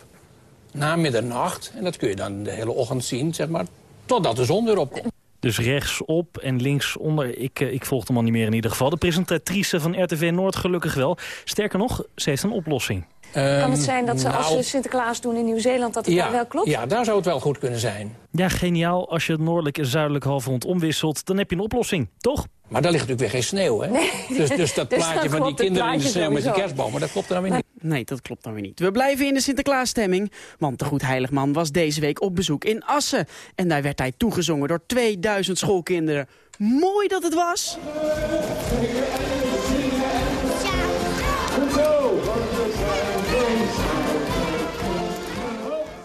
na middernacht. En dat kun je dan de hele ochtend zien, zeg maar, totdat de zon weer opkomt. Dus rechtsop en linksonder. Ik, eh, ik volg hem al niet meer in ieder geval. De presentatrice van RTV Noord gelukkig wel. Sterker nog, ze heeft een oplossing. kan het Ehm, zijn dat ze als nou, ze Sinterklaas doen in Nieuw-Zeeland... dat het ja, wel klopt? Ja, daar zou het wel goed kunnen zijn. Ja, geniaal. Als je het noordelijk en zuidelijk halfrond omwisselt... dan heb je een oplossing, toch? Maar daar ligt natuurlijk weer geen sneeuw, hè? Nee. Dus, dus dat Dus plaatje van die kinderen in de sneeuw met die sowieso. kerstbomen... dat klopt er dan weer niet. Nee, dat klopt dan weer niet. We blijven in de Sinterklaasstemming, want de Goed Heiligman was deze week op bezoek in Assen. En daar werd hij toegezongen door 2000 schoolkinderen. Mooi dat het was!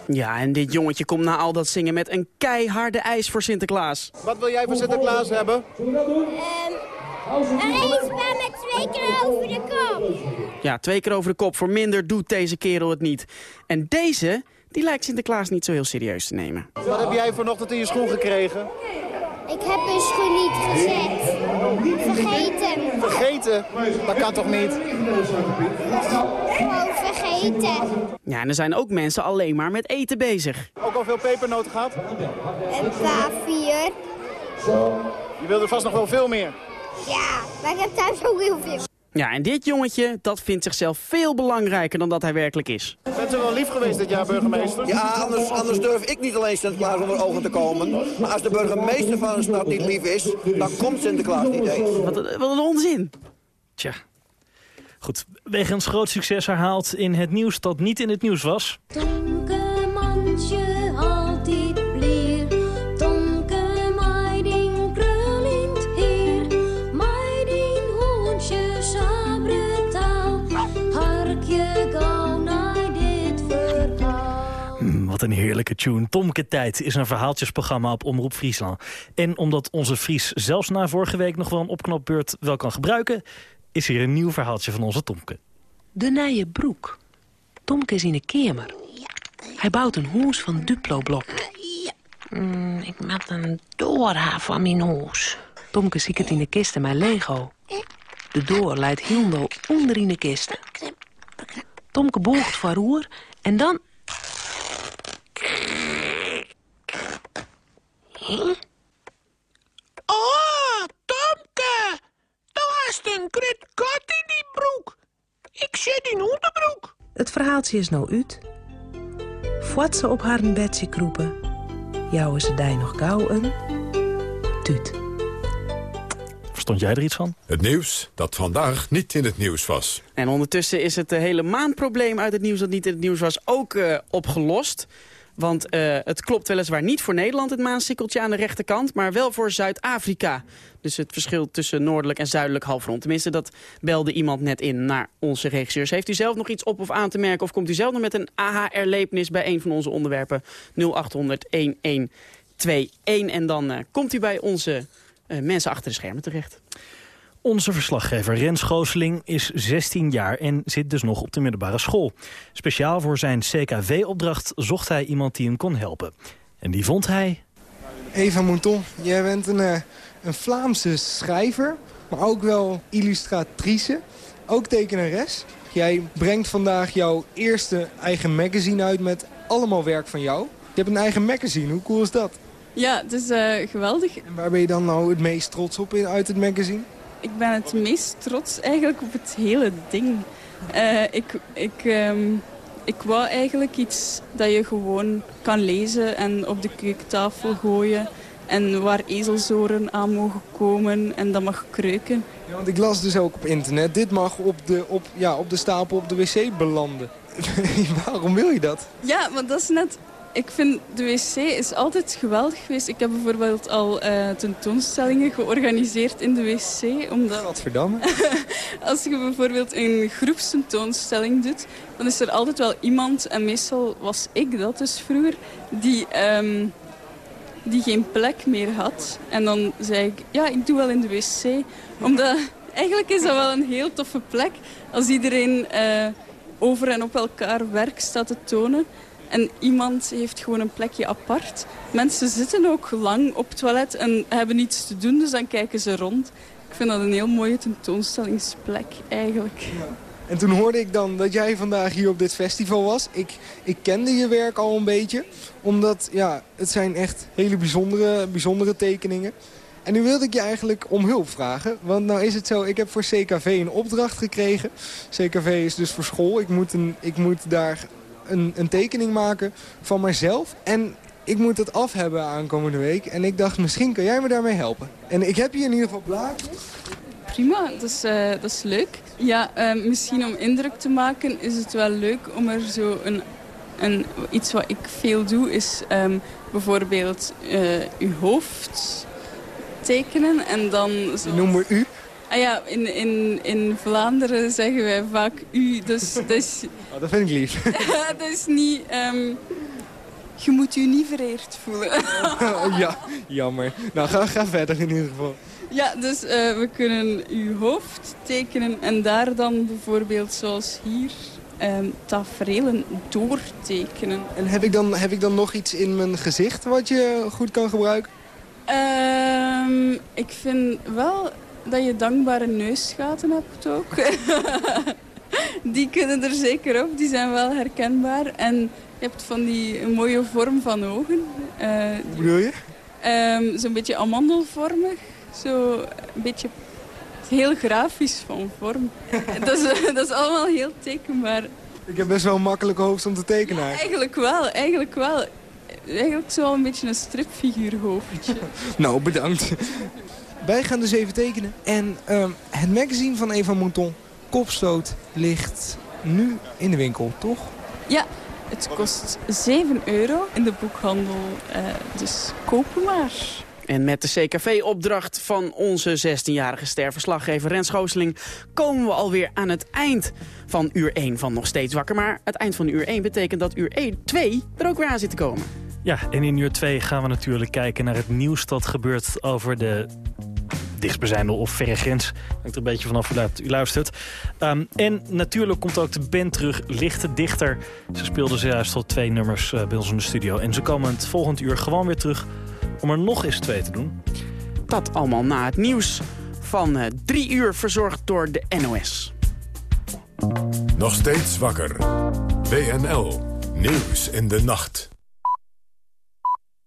Ja, en dit jongetje komt na al dat zingen met een keiharde eis voor Sinterklaas. Wat wil jij voor Sinterklaas hebben? Een ijsbaan met twee keer over de kop. Ja, twee keer over de kop. Voor minder doet deze kerel het niet. En deze, die lijkt Sinterklaas niet zo heel serieus te nemen. Wat heb jij vanochtend in je schoen gekregen? Ik heb een schoen niet gezet. Vergeten. Vergeten? Dat kan toch niet? Gewoon vergeten. Ja, en er zijn ook mensen alleen maar met eten bezig. Ook al veel pepernoten gehad? Een paar vier. Je wilde vast nog wel veel meer. Ja, maar ik heb thuis ook heel veel. Ja, en dit jongetje, dat vindt zichzelf veel belangrijker dan dat hij werkelijk is. Bent u wel lief geweest dit jaar, burgemeester? Ja, anders, anders durf ik niet alleen Sinterklaas onder ogen te komen. Maar als de burgemeester van een stad niet lief is, dan komt Sinterklaas niet eens. Wat, een- wat een onzin. Tja. Goed, wegens groot succes herhaald in het nieuws dat niet in het nieuws was. Tonke wat een heerlijke tune. Tomke Tijd is een verhaaltjesprogramma op Omroep Friesland. En omdat onze Fries zelfs na vorige week nog wel een opknapbeurt wel kan gebruiken... is hier een nieuw verhaaltje van onze Tomke. De nije broek. Tomke is in de kamer. Hij bouwt een hoes van Duplo-blokken. Mm, ik maak een doorha van mijn hoes. Tomke ziet het in de kisten met Lego. De door leidt Hildo onder in de kisten. Tomke boegt voor roer en dan... Oh, Tomke! Nou hast een krit kat in die broek. Ik zit in onderbroek. Het verhaaltje is nou uit. Voort ze op haar bedje kroepen. Jou is ze die nog gauw een... Tuut. Verstond jij er iets van? Het nieuws dat vandaag niet in het nieuws was. En ondertussen is het eh, hele maandprobleem uit het nieuws dat niet in het nieuws was ook eh, opgelost. Want eh, het klopt weliswaar niet voor Nederland, het maansikkeltje aan de rechterkant... maar wel voor Zuid-Afrika. Dus het verschil tussen noordelijk en zuidelijk halfrond. Tenminste, dat belde iemand net in naar onze regisseurs. Heeft u zelf nog iets op of aan te merken... of komt u zelf nog met een aha-erlevenis bij een van onze onderwerpen? 0800 1121. En dan uh, komt u bij onze uh, mensen achter de schermen terecht. Onze verslaggever Rens Gooseling is 16 jaar en zit dus nog op de middelbare school. Speciaal voor zijn CKV-opdracht zocht hij iemand die hem kon helpen. En die vond hij... Eva Mouton, jij bent een, uh, een Vlaamse schrijver, maar ook wel illustratrice, ook tekenares. Jij brengt vandaag jouw eerste eigen magazine uit met allemaal werk van jou. Je hebt een eigen magazine, hoe cool is dat? Ja, het is uh, geweldig. En waar ben je dan nou het meest trots op in, uit het magazine? Ik ben het meest trots eigenlijk op het hele ding. Uh, ik, ik, um, ik wou eigenlijk iets dat je gewoon kan lezen en op de keukentafel gooien. En waar ezelsoren aan mogen komen en dat mag kruiken. Ja, want ik las dus ook op internet, dit mag op de, op, ja, op de stapel op de wc belanden. Waarom wil je dat? Ja, want dat is net ik vind de wc is altijd geweldig geweest. Ik heb bijvoorbeeld al uh, tentoonstellingen georganiseerd in de wc. Omdat... Als je bijvoorbeeld een groepstentoonstelling doet, dan is er altijd wel iemand, en meestal was ik dat dus vroeger, die, um, die geen plek meer had. En dan zei ik, ja, ik doe wel in de wc. Omdat eigenlijk is dat wel een heel toffe plek als iedereen uh, over en op elkaar werk staat te tonen. En iemand heeft gewoon een plekje apart. Mensen zitten ook lang op het toilet en hebben niets te doen, dus dan kijken ze rond. Ik vind dat een heel mooie tentoonstellingsplek eigenlijk. Ja. En toen hoorde ik dan dat jij vandaag hier op dit festival was. Ik, ik kende je werk al een beetje, omdat ja, het zijn echt hele bijzondere, bijzondere tekeningen. En nu wilde ik je eigenlijk om hulp vragen. Want nou is het zo, ik heb voor CKV een opdracht gekregen. CKV is dus voor school. Ik moet, een, ik moet daar een, een tekening maken van mijzelf. En ik moet het af hebben aankomende week. En ik dacht, misschien kan jij me daarmee helpen. En ik heb hier in ieder geval blaadjes. Prima, dat is, uh, dat is leuk. Ja, uh, misschien om indruk te maken is het wel leuk om er zo een... een iets wat ik veel doe is um, bijvoorbeeld uh, uw hoofd tekenen en dan... Zo... Noem maar u? Ah ja, in, in, in Vlaanderen zeggen wij vaak u, dus dat is... Oh, dat vind ik lief. dat is niet... Um, je moet je niet vereerd voelen. ja, jammer. Nou, ga, ga verder in ieder geval. Ja, dus uh, we kunnen uw hoofd tekenen en daar dan bijvoorbeeld zoals hier um, tafereelen doortekenen. En heb ik, dan, heb ik dan nog iets in mijn gezicht wat je goed kan gebruiken? Um, ik vind wel dat je dankbare neusgaten hebt ook. die kunnen er zeker op, die zijn wel herkenbaar. En je hebt van die mooie vorm van ogen. Uh, Hoe bedoel je? Um, Zo'n beetje amandelvormig. Zo een beetje heel grafisch van vorm. dat, is, dat is allemaal heel tekenbaar. Ik heb best wel een makkelijke hoofd om te tekenen. Ja, eigenlijk wel, eigenlijk wel. Eigenlijk zo een beetje een stripfiguurhoofdje. nou, bedankt. Wij gaan dus even tekenen. En uh, het magazine van Eva Mouton, Kopstoot, ligt nu in de winkel, toch? Ja, het kost 7 euro in de boekhandel. Uh, dus koop hem maar. En met de CKV-opdracht van onze 16-jarige sterverslaggever Rens Gooseling... komen we alweer aan het eind van uur 1 van Nog Steeds Wakker. Maar het eind van uur 1 betekent dat uur 1, 2 er ook weer aan zit te komen. Ja, en in uur 2 gaan we natuurlijk kijken naar het nieuws dat gebeurt over de dichtstbijzijnde of verre grens. Hangt er een beetje vanaf hoe u luistert. Um, en natuurlijk komt ook de band terug, Lichte Dichter. Ze speelden zojuist al twee nummers uh, bij ons in de studio. En ze komen het volgend uur gewoon weer terug om er nog eens twee te doen. Dat allemaal na het nieuws van uh, drie uur verzorgd door de NOS. Nog steeds wakker. WNL. Nieuws in de nacht.